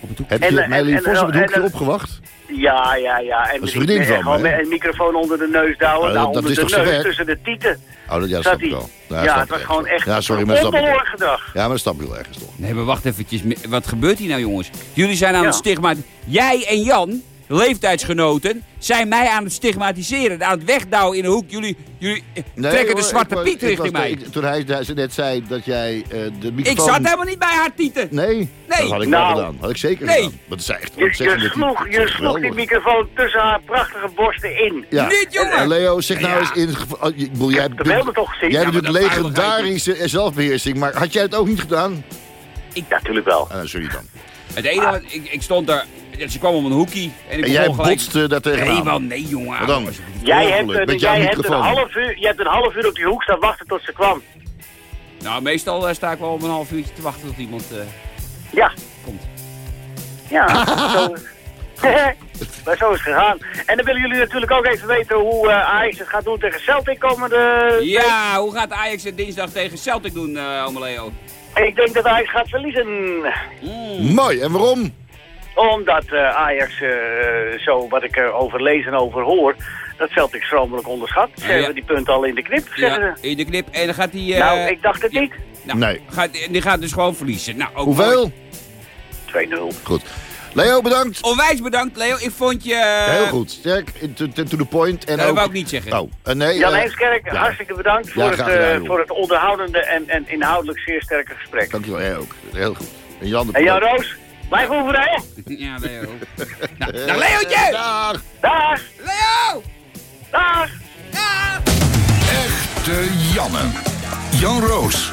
op het hoek. Heb En, je eh, Meili en- Vos op het en- hoekje en- opgewacht? Ja, ja, ja. En Dat is vriendin en van me, gewoon met een microfoon onder de neus douwen. Nou, dat- dat onder is de toch zijn neus, werk? tussen de tieten. Oh, dat, ja, dat ik wel. Ja, snap het was gewoon echt Ja, sorry, maar onbehoorlijk gedrag. Ja, maar dat snap ik wel ergens toch. Nee, maar wacht eventjes. Wat gebeurt hier nou, jongens? Jullie zijn aan Ja. het stigma... Jij en Jan, leeftijdsgenoten, zijn mij aan het stigmatiseren. Aan het wegdouwen in de hoek. Jullie, jullie Nee, trekken de Zwarte ik was- Piet ik richting mij. ik- toen hij net zei dat jij eh, de Ik microfoon... zat helemaal niet bij haar tieten. Nee, Nee. dat had ik Nou. wel gedaan. Had ik zeker Nee. gedaan. Dat is echt Je, je, sloeg, je sloeg die microfoon tussen haar prachtige borsten in. Ja. Niet, jongen. En Leo, zeg nou Ja. eens in... geval- oh, Ik bedoel, jij de beelden toch gezien? Jij Ja, doet legendarische zelfbeheersing, maar had jij het ook niet gedaan? Ja, natuurlijk wel. Ah, sorry dan. Het enige, wat- ik, ik stond daar... Ze kwam om een hoekie. En, ik En jij gelijk... botste daar tegenaan. Nee, wel, nee, jongen. Wat dan? alsjeblieft. Jij hebt, jij, hebt een half uur, je hebt een half uur op die hoek staan wachten tot ze kwam. Nou, meestal eh, sta ik wel om een half uurtje te wachten tot iemand eh, Ja. komt. Ja, (laughs) zo, (laughs) maar zo is het gegaan. En dan willen jullie natuurlijk ook even weten hoe eh Ajax het gaat doen tegen Celtic komende. Ja, hoe gaat Ajax het dinsdag tegen Celtic doen, eh ome Leo? Ik denk dat Ajax gaat verliezen. Mooi, en waarom? Omdat eh, Ajax, eh, zo wat ik erover lees en over hoor, dat Celtic schromelijk onderschat. Ze ja. hebben die punten al in de knip, zeggen Ja, ze. in de knip. En dan gaat hij... eh, nou, ik dacht het niet. 2-0. nou, Nee. Gaat, die gaat dus gewoon verliezen. Nou, ook Hoeveel? mooi. Goed. Leo, bedankt. Onwijs bedankt, Leo. Ik vond je... eh, Heel goed. Sterk, to, to the point. En Dat ook... wou ik niet zeggen. Oh, nee. Jan eh, Heemskerk, ja. hartstikke bedankt voor, Ja, het, gedaan, eh, voor het onderhoudende en, en inhoudelijk zeer sterke gesprek. Dankjewel, jij ook. Heel goed. En Jan de En Jan Roos, blijf hè? (laughs) Ja, Leo. (laughs) nou, dag Leootje! Dag. Dag, Leo! dag! Dag! Echte Janne. Jan Roos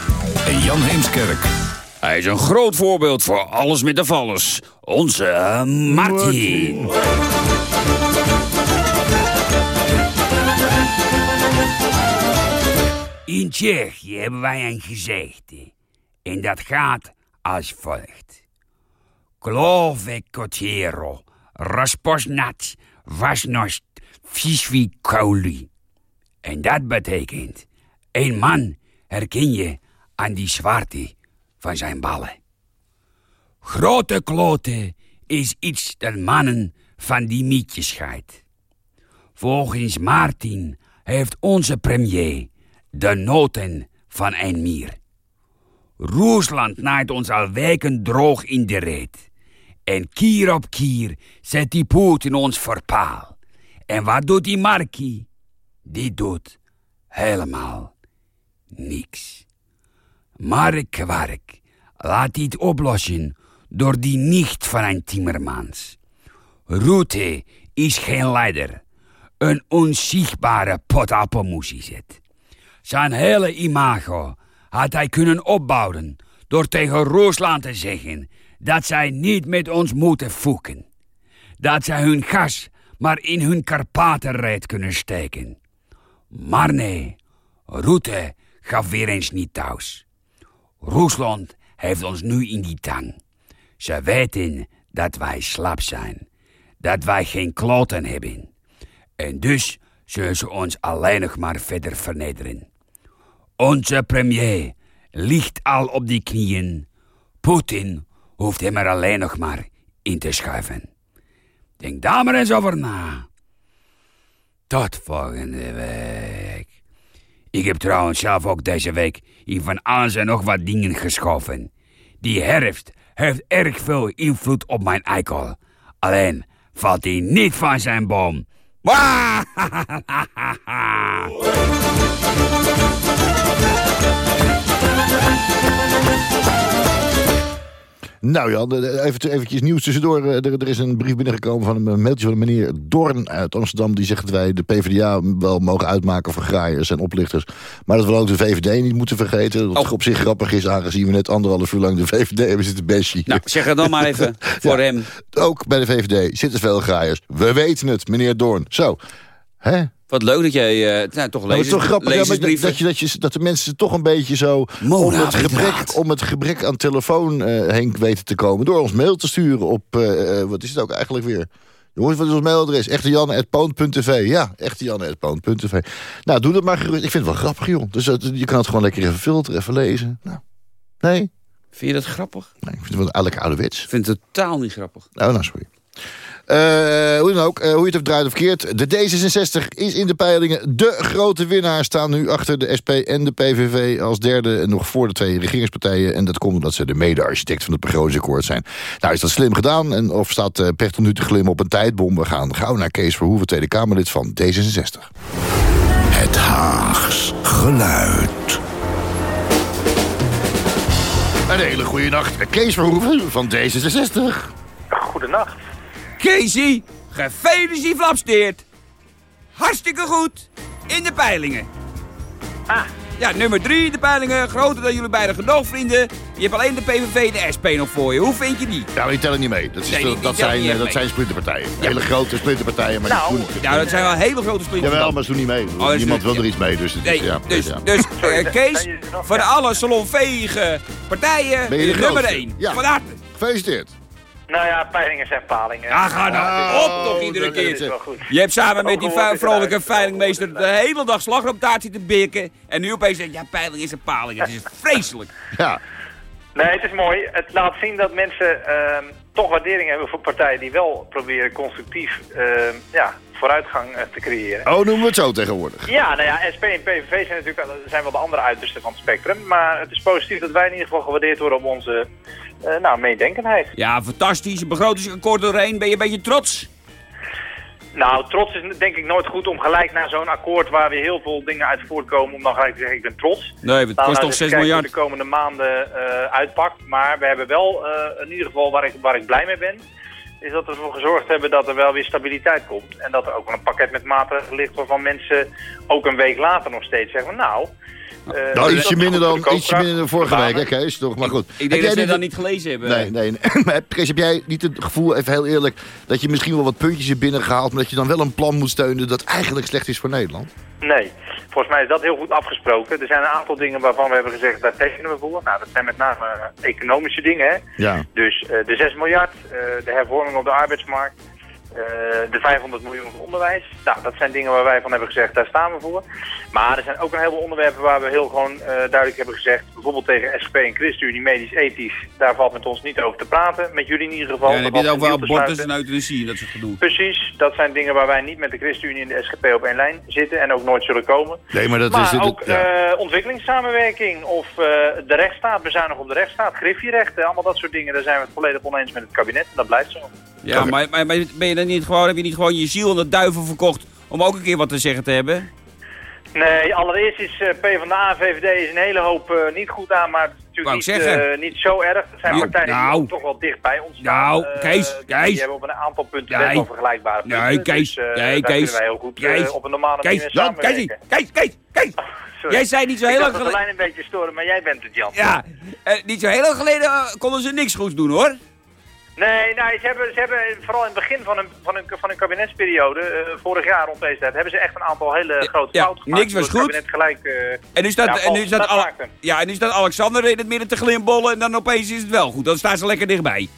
en Jan Heemskerk. Hij is een groot voorbeeld voor alles met de vallers. Onze eh, Martin. In Tsjechië hebben wij een gezegde. En dat gaat als volgt. Klove kotero, rasposnat, wasnost, visvikoli. En dat betekent, een man herken je aan die zwarte van zijn ballen. Grote kloten is iets dat mannen van die mietjes scheidt. Volgens Martin heeft onze premier de noten van een mier. Rusland naait ons al weken droog in de reet. En kier op kier zet die Poetin ons voor paal. En wat doet die Markie? Die doet helemaal niks. Mark Kwark laat dit oplossen door die nicht van een Timmermans. Rutte is geen leider. Een onzichtbare potappelmoes is het. Zijn hele imago had hij kunnen opbouwen door tegen Rusland te zeggen dat zij niet met ons moeten foeken. Dat zij hun gas maar in hun Karpatenrijd kunnen steken. Maar nee, Rutte gaf weer eens niet thuis. Rusland heeft ons nu in die tang. Ze weten dat wij slap zijn. Dat wij geen kloten hebben. En dus zullen ze ons alleen nog maar verder vernederen. Onze premier ligt al op die knieën. Poetin hoeft hem er alleen nog maar in te schuiven. Denk daar maar eens over na. Tot volgende week. Ik heb trouwens zelf ook deze week in van alles en nog wat dingen geschoven. Die herfst heeft erg veel invloed op mijn eikel. Alleen valt hij niet van zijn boom. (laughs) Nou Jan, even eventjes nieuws tussendoor. Eh, Er, er is een brief binnengekomen van een mailtje van meneer Dorn uit Amsterdam. Die zegt dat wij de PvdA wel mogen uitmaken voor graaiers en oplichters. Maar dat we ook de VVD niet moeten vergeten. Wat Oh. op zich grappig is, aangezien we net anderhalf uur lang de VVD hebben zitten besje. Nou, zeg het dan maar even (laughs) voor Ja. hem. Ook bij de VVD zitten veel graaiers. We weten het, meneer Doorn. Zo. Hè? Wat leuk dat jij eh nou, toch Maar het is toch grappig ja, dat, je, dat, je, dat de mensen toch een beetje zo om het, gebrek, om het gebrek aan telefoon eh, heen weten te komen. Door ons mail te sturen op, eh, wat is het ook eigenlijk weer? Jongens, wat is ons mailadres? echtejanne.poont.tv. Ja, echtejanne.poont.tv. Nou, doe dat maar gerust. Ik vind het wel grappig, joh. Dus dat- je kan het gewoon lekker even filteren, even lezen. Nou, nee? Vind je dat grappig? nee ik vind het wel eigenlijk ouderwets. Ik vind het totaal niet grappig. Oh, nou, sorry. Eh, hoe dan ook, eh, hoe je het ook draait of keert. De D66 is in de peilingen de grote winnaar. Staan nu achter de SP en de PVV als derde. En nog voor de twee regeringspartijen. En dat komt omdat ze de mede-architect van het begrotingsakkoord zijn. Nou, is dat slim gedaan? En of staat uh, Pechtel nu te glimmen op een tijdbom? We gaan gauw naar Kees Verhoeven, Tweede Kamerlid van D66. Het Haags geluid. Een hele goede nacht. Kees Verhoeven van D66. Goedenacht. Casey, gefeliciteerd. Hartstikke goed. In de peilingen. Ah. Ja, nummer drie in de peilingen. Groter dan jullie beide gedoogvrienden. Je hebt alleen de PVV en de SP nog voor je. Hoe vind je die? Ja, maar die tellen niet mee. Dat, is, Nee, die- die dat, zijn, dat mee. zijn splinterpartijen. Hele grote splinterpartijen, maar Nou, die doen... Nou, dat zijn wel hele grote splinters. Jawel, maar ze doen niet mee. is Niemand wil er iets mee, dus... het is- Nee, ja, dus, ja. dus eh, Kees, van alle salonveege partijen, nummer grootste? 1. Ja. Van harte. Gefeliciteerd. Nou ja, peilingen zijn palingen. Ja, ga nou op toch iedere keer. is wel goed. Je hebt samen met die vrolijke veilingmeester de hele dag slagroomtaart zitten bikken. En nu opeens zeg je, ja, peiling is een paling. Het is (laughs) vreselijk. Ja. Nee, het is mooi. Het laat zien dat mensen ehm, toch waardering hebben voor partijen die wel proberen constructief ehm, ja, vooruitgang eh, te creëren. Oh, noemen we het zo tegenwoordig. Ja, nou ja, SP en PVV zijn natuurlijk wel- zijn wel de andere uitersten van het spectrum. Maar het is positief dat wij in ieder geval gewaardeerd worden op onze eh, nou, meedenkenheid. Ja, fantastisch. Een begrotingsakkoord doorheen. Ben je een beetje trots? Nou, trots is denk ik nooit goed om gelijk na zo'n akkoord waar weer heel veel dingen uit voortkomen, om dan gelijk te zeggen ik ben trots. Nee, het kost nou, toch eens 6 kijken miljard. de komende maanden eh, uitpakt. Maar we hebben wel eh, in ieder geval waar ik, waar ik blij mee ben, is dat we ervoor gezorgd hebben dat er wel weer stabiliteit komt. En dat er ook wel een pakket met maatregelen ligt waarvan mensen ook een week later nog steeds zeggen, nou... Nou, is ietsje minder dan, ietsje minder dan vorige week, hè. Kees? Toch, maar goed. Ik denk dat ze niet dat niet gelezen hebben. Nee, nee. nee. (laughs) Maar Kees, heb jij niet het gevoel, even heel eerlijk... dat je misschien wel wat puntjes hebt binnengehaald... maar dat je dan wel een plan moet steunen dat eigenlijk slecht is voor Nederland? Nee, volgens mij is dat heel goed afgesproken. Er zijn een aantal dingen waarvan we hebben gezegd, daar tekenen we voor. Nou, dat zijn met name economische dingen, hè. Ja. Dus eh, de 6 miljard, eh, de hervorming op de arbeidsmarkt, de 500 miljoen voor onderwijs. Nou, dat zijn dingen waar wij van hebben gezegd, daar staan we voor. Maar er zijn ook een heleboel onderwerpen waar we heel gewoon eh, duidelijk hebben gezegd. Bijvoorbeeld tegen SGP en ChristenUnie, medisch-ethisch. Daar valt met ons niet over te praten. Met jullie in ieder geval. Ja, dan heb je Daar het over abortus en euthanasie, dat soort gedoe. Precies, dat zijn dingen waar wij niet met de ChristenUnie en de SGP op één lijn zitten en ook nooit zullen komen. Nee, maar dat maar is... het- ook ja. eh, ontwikkelingssamenwerking of eh, de rechtsstaat, bezuinigen op de rechtsstaat, griffierechten, allemaal dat soort dingen. Daar zijn we het volledig oneens met het kabinet en dat blijft zo. Ja, maar, maar, maar ben je dan niet gewoon, heb je niet gewoon je ziel aan de duivel verkocht om ook een keer wat te zeggen te hebben? Nee, allereerst is eh, PvdA en VVD is een hele hoop eh, niet goed aan, maar het is natuurlijk ik niet, eh, niet zo erg. Het zijn Ja, partijen die nou. toch wel dicht bij ons staan. Nou, Eh, Kees, Kees. Die hebben op een aantal punten Nee. wel vergelijkbare punten. Nee, Kees, Dus, eh, nee, Kees, kunnen wij heel goed eh, Kees, op een normale Kees, manier Jan, Kees, samenwerken. Kees, Kees, Kees. (laughs) Sorry. Jij zei niet zo Ik heel lang dat de geleden... lijn een beetje storen, maar jij bent het, Jan. Ja, eh, niet zo heel lang geleden eh, konden ze niks goeds doen, hoor. Nee, nee ze, hebben, ze hebben vooral in het begin van hun, van hun, van hun kabinetsperiode, eh, vorig jaar rond deze tijd, hebben ze echt een aantal hele grote ja, fouten gemaakt. niks was het goed. gelijk... eh, En nu staat, ja, en nu staat, ja, en nu staat Alexander in het midden te glimbollen en dan opeens is het wel goed. Dan staan ze lekker dichtbij.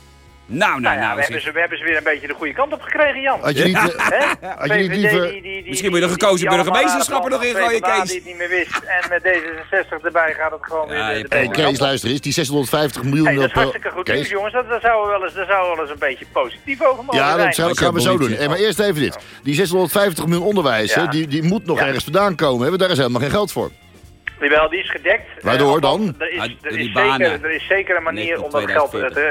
Nou, nou, Nou ja, nou. we, hebben ze, we hebben ze weer een beetje de goede kant op gekregen, Jan. Had je niet... eh, Hè? Had je niet VVD liever- die- die- die- Misschien moet je de gekozen burgemeesterschappen nog ingooien, PvdA Kees. die het niet meer wist. En met D66 erbij gaat het gewoon weer Ja, de, de. Kees, luister eens. Die 650 miljoen... Hey, dat is eh, hartstikke goed Kees? nieuws, jongens. Dat, daar zouden we wel eens, daar we wel eens een beetje positief over mogen Ja, zijn. dat gaan, we zo doen. maar eerst even dit. Die 650 miljoen onderwijs, hè, Ja. die, die moet nog Ja. ergens vandaan komen. Hè? want Daar is helemaal geen geld voor. Jawel, die is gedekt. Waardoor Eh, dan? Er is, Ah, er, is zeker, er is zeker een manier om dat geld eh, 2040. te,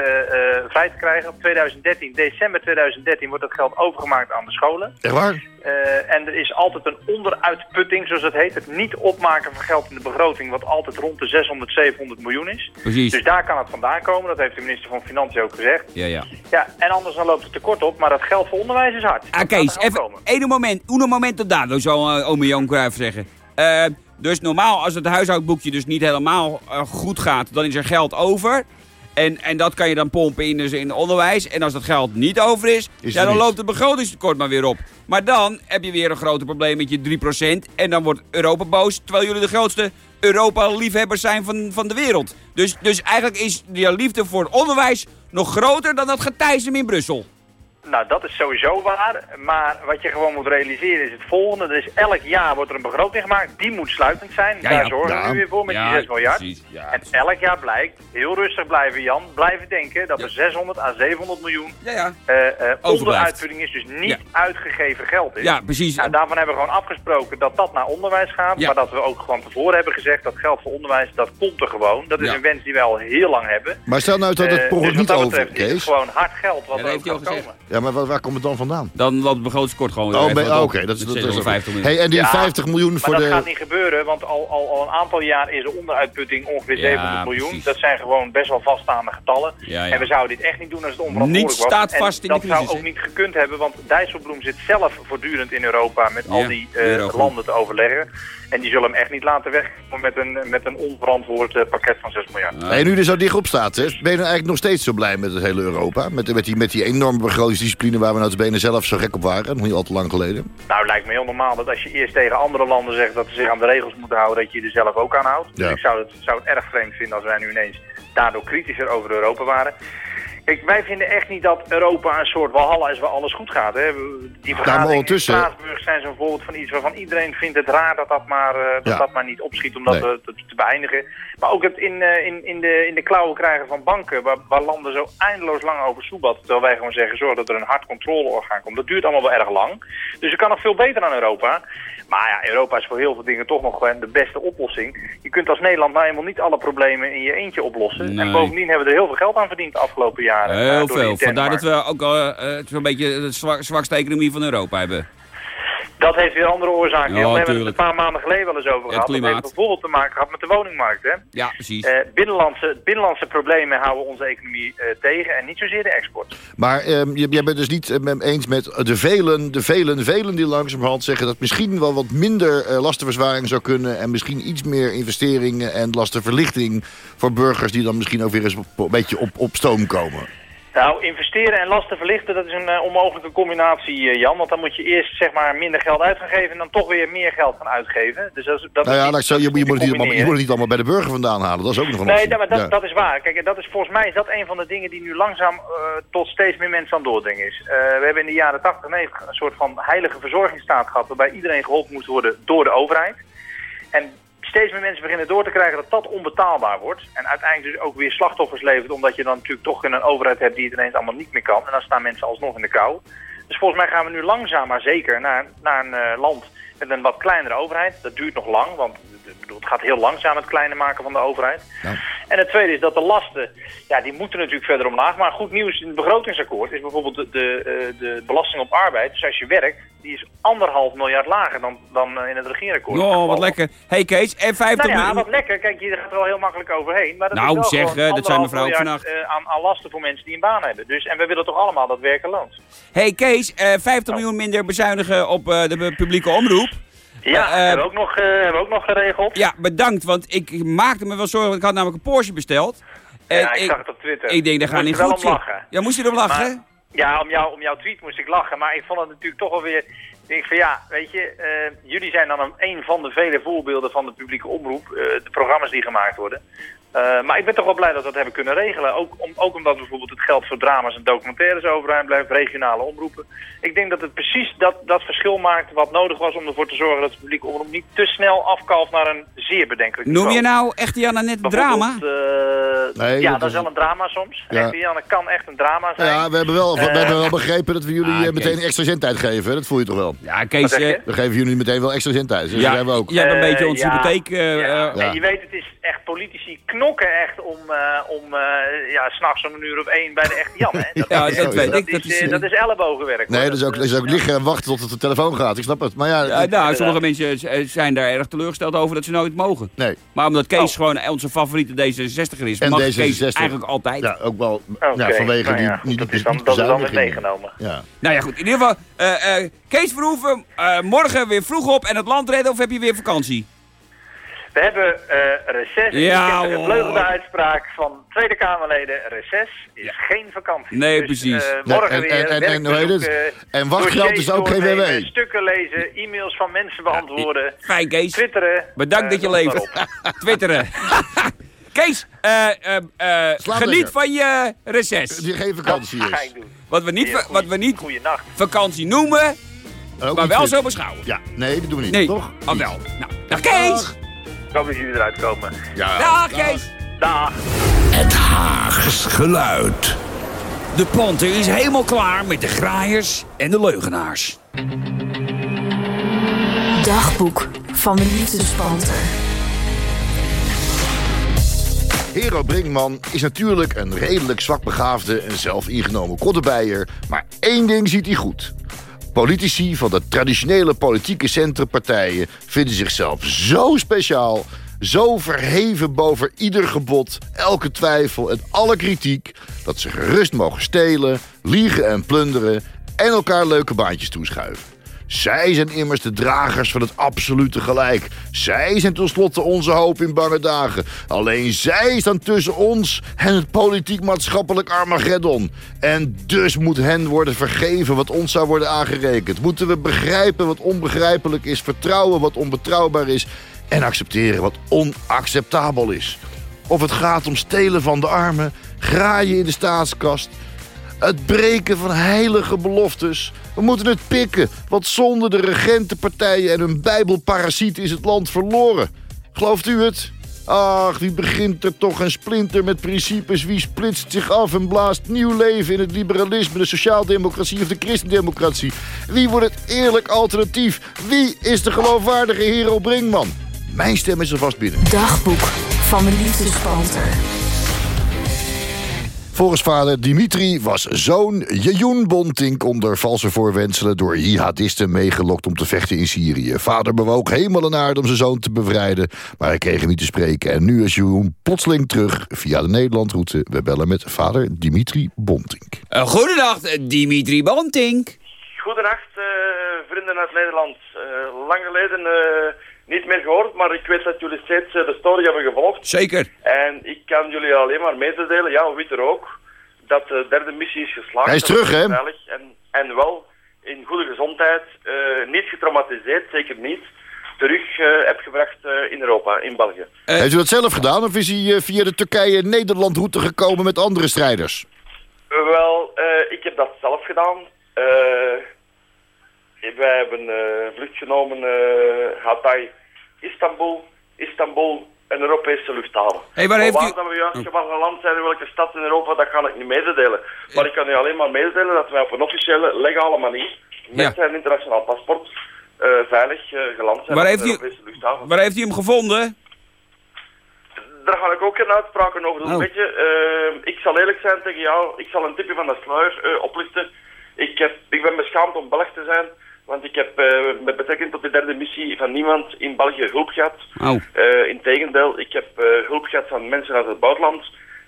eh, vrij te krijgen. Op 2013, december 2013 wordt dat geld overgemaakt aan de scholen. Echt waar? Eh, en er is altijd een onderuitputting, zoals dat heet. Het niet opmaken van geld in de begroting, wat altijd rond de 600, 700 miljoen is. Precies. Dus daar kan het vandaan komen, dat heeft de minister van Financiën ook gezegd. Ja, ja. Ja, en anders dan loopt het tekort op, maar dat geld voor onderwijs is hard. Ah, Kees, even één moment, uno momento dado, zou uh, ome Jan Cruijff zeggen. Eh, dus normaal, als het huishoudboekje dus niet helemaal eh, goed gaat, dan is er geld over. En, en dat kan je dan pompen in, dus in onderwijs. En als dat geld niet over is, Is ja, dan niet. loopt het begrotingstekort maar weer op. Maar dan heb je weer een groot probleem met je 3%. En dan wordt Europa boos, terwijl jullie de grootste Europa-liefhebbers zijn van, van de wereld. Dus, dus eigenlijk is je liefde voor het onderwijs nog groter dan dat getijsem in Brussel. Nou, dat is sowieso waar. Maar wat je gewoon moet realiseren is het volgende. Dus elk jaar wordt er een begroting gemaakt. Die moet sluitend zijn. Ja, Daar ja. zorgen Ja. we weer voor met Ja, die 6 miljard. precies. Ja, en elk jaar blijkt, heel rustig blijven Jan, blijven denken dat er 600 à 700 miljoen Ja, ja. eh eh is. Dus niet Ja. uitgegeven geld is. Ja, precies. Nou, daarvan hebben we gewoon afgesproken dat dat naar onderwijs gaat. Ja. Maar dat we ook gewoon tevoren hebben gezegd dat geld voor onderwijs, dat komt er gewoon. Dat is Ja. een wens die wij al heel lang hebben. Maar stel nou dat het dus wat niet over, betreft is het gewoon hard geld wat er heeft ook gaat komen. Ja, maar waar, waar komt het dan vandaan? Dan loopt het begrotingskort gewoon weer Oh, oké. dat is dat is 750 miljoen. Hey, en die Ja, 50 miljoen Maar voor dat de... gaat niet gebeuren, want al, al, al een aantal jaar is er onderuitputting ongeveer Ja, 700 miljoen. precies. Dat zijn gewoon best wel vaststaande getallen. Ja, ja. En we zouden dit echt niet doen als het onverantwoordelijk Niets was. staat En vast in de dat crisis, zou ook niet gekund hebben, want Dijsselbloem zit zelf voortdurend in Europa met al die eh, landen te overleggen. En die zullen hem echt niet laten wegkomen met een, met een onverantwoord eh, pakket van 6 miljard. Hey, nu er zo dicht op staat, hè, ben je dan eigenlijk nog steeds zo blij met het hele Europa? Met, met, die, met die enorme begrotingsdiscipline waar we nou benen zelf zo gek op waren, nog niet al te lang geleden. Nou, lijkt me heel normaal dat als je eerst tegen andere landen zegt dat ze zich aan de regels moeten houden, dat je je er zelf ook aan houdt. Ja. Dus ik zou het, zou het erg vreemd vinden als wij nu ineens daardoor kritischer over Europa waren. Kijk, wij vinden echt niet dat Europa een soort walhalla is waar alles goed gaat. Hè. Die vergaderingen in Straatsburg zijn zo'n voorbeeld van iets waarvan iedereen vindt het raar dat dat maar, eh, dat, Ja. dat maar niet opschiet om dat Nee. te beëindigen. Maar ook het in, eh, in, in, de, in de klauwen krijgen van banken, waar, waar landen zo eindeloos lang over soebatten. Terwijl wij gewoon zeggen, zorg dat er een hard controleorgaan komt. Dat duurt allemaal wel erg lang. Dus er kan nog veel beter dan Europa. Maar ja, Europa is voor heel veel dingen toch nog gewoon de beste oplossing. Je kunt als Nederland nou eenmaal niet alle problemen in je eentje oplossen. Nee. En bovendien hebben we er heel veel geld aan verdiend de afgelopen jaren. eh, Heel de veel. Vandaar dat we ook uh, zo'n beetje de zwak, zwakste economie van Europa hebben. Dat heeft weer andere oorzaken. Ja, we hebben het een paar maanden geleden wel eens over Het gehad. Dat klimaat. heeft bijvoorbeeld te maken gehad met de woningmarkt. Hè? Ja, precies. Eh, binnenlandse, binnenlandse problemen houden onze economie eh, tegen en niet zozeer de export. Maar ehm, je- jij bent dus niet eh, met- eens met de velen, de velen, velen die langzamerhand zeggen dat misschien wel wat minder eh, lastenverzwaring zou kunnen en misschien iets meer investeringen en lastenverlichting voor burgers die dan misschien ook weer eens op- een beetje op, op stoom komen. Nou, investeren en lasten verlichten, dat is een eh, onmogelijke combinatie, eh, Jan. Want dan moet je eerst zeg maar minder geld uit gaan geven en dan toch weer meer geld gaan uitgeven. Dus dat dat Nou ja, je, dat je, is moet het niet allemaal, je moet het niet allemaal bij de burger vandaan halen. Dat is ook nog een Nee, optie. maar dat, Ja. dat is waar. Kijk, en dat is volgens mij is dat een van de dingen die nu langzaam eh, tot steeds meer mensen aan het doordringen is. We hebben in de jaren 80, 90 een soort van heilige verzorgingsstaat gehad, waarbij iedereen geholpen moest worden door de overheid. En steeds meer mensen beginnen door te krijgen dat dat onbetaalbaar wordt. En uiteindelijk dus ook weer slachtoffers levert, omdat je dan natuurlijk toch een overheid hebt die het ineens allemaal niet meer kan. En dan staan mensen alsnog in de kou. Dus volgens mij gaan we nu langzaam maar zeker naar, naar een eh, land met een wat kleinere overheid. Dat duurt nog lang, want het gaat heel langzaam het kleiner maken van de overheid. En het tweede is dat de lasten, ja, die moeten natuurlijk verder omlaag. Maar goed nieuws in het begrotingsakkoord is bijvoorbeeld de, de, eh, de belasting op arbeid. Dus als je werkt, die is anderhalf miljard lager dan, dan eh, in het regeerakkoord. Oh, wat lekker. hey Kees, en 50 Nou ja, wat lekker. Kijk, je gaat er wel heel makkelijk overheen. Maar dat Nou, is wel zeg, eh, dat anderhalf mevrouw vannacht. eh, aan, aan lasten voor mensen die een baan hebben. Dus, en we willen toch allemaal dat werken loont. hey Kees, eh 50 miljoen minder bezuinigen op de publieke omroep. Ja, eh, hebben, we ook nog, eh, hebben we ook nog geregeld. Ja, bedankt, want ik maakte me wel zorgen. want Ik had namelijk een Porsche besteld. En Ja, ik zag het op Twitter. Ik denk, dat gaat niet goed. Ja, moest je erop lachen? Maar- Ja, om, jou, om jouw tweet moest ik lachen. Maar ik vond het natuurlijk toch wel weer... Ik denk van ja, weet je, eh, jullie zijn dan een, een van de vele voorbeelden van de publieke omroep. de programma's die gemaakt worden. Eh, maar ik ben toch wel blij dat we dat hebben kunnen regelen. Ook, om, ook omdat bijvoorbeeld het geld voor drama's en documentaires overeind blijft, regionale omroepen. Ik denk dat het precies dat, dat verschil maakt wat nodig was om ervoor te zorgen dat de publieke omroep niet te snel afkalft naar een zeer bedenkelijk Noem je nou echt Janna net een drama? Eh, Nee, ja, dat dat, is wel een drama soms. Ja. Echte Janne kan echt een drama zijn. Ja, we hebben wel, we Eh, hebben wel begrepen dat we jullie Ah, eh, meteen extra zendtijd geven. Dat voel je toch wel? Ja, Kees, eh, We geven jullie meteen wel extra zendtijd. Dus ja, dat zijn we ook. jij hebt een Eh, beetje onze hypotheek... eh, ja, eh, en je weet, het is echt politici knokken echt om, eh om eh, ja, s'nachts om een uur of één bij de echte Jan. Hè? (laughs) Dat, Ja, is, dat weet dat ik, dat is, eh, dat is ellebogenwerk. Nee, hoor. dat is ook, dat is ook liggen en wachten tot het de telefoon gaat. Ik snap het. Maar ja, nou, sommige mensen zijn daar erg teleurgesteld over dat ze nooit mogen. nee. Maar omdat Kees Oh. gewoon onze favoriete D66er is, En mag D66. Kees eigenlijk altijd. Ja, ook wel ja, vanwege nou die, ja, goed, niet, dat die is dan, dat is dan weer meegenomen. Ja. Nou ja, goed. In ieder geval, eh, eh, Kees Verhoeven, morgen weer vroeg op en het land redden of heb je weer vakantie? We hebben eh reces. Ja, ik heb de hoor. gevleugelde uitspraak van Tweede Kamerleden. Reces is geen vakantie. Nee, Dus, precies. eh, morgen en- weer en- en- en wachtgeld is ook geen WW. Stukken lezen, e-mails van mensen beantwoorden, Fijn, Kees. twitteren. Bedankt eh, dat je leeft. op. (laughs) Twitteren. (laughs) Kees, eh, eh, eh, geniet lekker. van je reces. Die geen vakantie Dat ga is. ik doen. Wat we niet, wat we niet vakantie noemen, Ook maar wel zo beschouwen. Ja, nee, dat doen we niet. Nee, Toch? al wel. Nou, dag Kees. Dat jullie eruit komen. Ja. Dag Kees. Dag. Het Haags geluid. De panter is helemaal klaar met de graaiers en de leugenaars. Dagboek van de liefdespanter. Hero Brinkman is natuurlijk een redelijk zwakbegaafde en zelfingenomen koddebeier. Maar één ding ziet hij goed. Politici van de traditionele politieke centrumpartijen vinden zichzelf zo speciaal, zo verheven boven ieder gebod, elke twijfel en alle kritiek, dat ze gerust mogen stelen, liegen en plunderen en elkaar leuke baantjes toeschuiven. Zij zijn immers de dragers van het absolute gelijk. Zij zijn tenslotte onze hoop in bange dagen. Alleen zij staan tussen ons en het politiek-maatschappelijk Armageddon. En dus moet hen worden vergeven wat ons zou worden aangerekend. Moeten we begrijpen wat onbegrijpelijk is, vertrouwen wat onbetrouwbaar is... en accepteren wat onacceptabel is. Of het gaat om stelen van de armen, graaien in de staatskast... Het breken van heilige beloftes. We moeten het pikken, want zonder de regentenpartijen en hun bijbelparasieten is het land verloren. Gelooft u het? Ach, wie begint er toch een splinter met principes? Wie splitst zich af en blaast nieuw leven in het liberalisme, de sociaaldemocratie of de christendemocratie? Wie wordt het eerlijk alternatief? Wie is de geloofwaardige Hero Brinkman? Mijn stem is er vast binnen. Dagboek van de liefdespanter. Volgens vader Dimitri was zoon Jejoen Bontink onder valse voorwenselen door jihadisten meegelokt om te vechten in Syrië. Vader bewoog hemel en aarde om zijn zoon te bevrijden, maar hij kreeg hem niet te spreken. En nu is Jejoen plotseling terug via de Nederlandroute. We bellen met vader Dimitri Bontink. Uh, goedendag, eh, Dimitri Bantink. Goedendag, eh, vrienden uit Nederland. Eh, lang geleden eh, niet meer gehoord, maar ik weet dat jullie steeds eh, de story hebben gevolgd. Zeker. En ik kan jullie alleen maar mededelen, ja, wie er ook, dat de derde missie is geslaagd. Hij is terug, hè? veilig En, en wel in goede gezondheid, eh, niet getraumatiseerd, zeker niet, terug eh, heb gebracht eh, in Europa, in België. Heeft u dat zelf gedaan of is hij via de Turkije-Nederland route gekomen met andere strijders? Wel, eh, ik heb dat zelf gedaan. Eh, wij hebben eh vlucht genomen eh Hatay, Istanbul, Istanbul, een Europese luchthaven. Hey, waar heeft waar u- dat we juist van geland zijn in welke stad in Europa, dat kan ik niet mededelen. Maar ik kan u alleen maar mededelen dat wij op een officiële, legale manier, met Ja. zijn internationaal paspoort, eh, veilig geland zijn Waar op heeft u- Europese luchthaven. Waar heeft u hem gevonden? Daar ga ik ook geen uitspraken over doen. Oh. Weet je, eh, ik zal eerlijk zijn tegen jou. Ik zal een tipje van de sluier oplichten. Ik, heb, ik ben beschaamd om Belg te zijn. Want ik heb eh, met betrekking tot de derde missie van niemand in België hulp gehad. Oh. Eh, Integendeel, ik heb eh, hulp gehad van mensen uit het buitenland.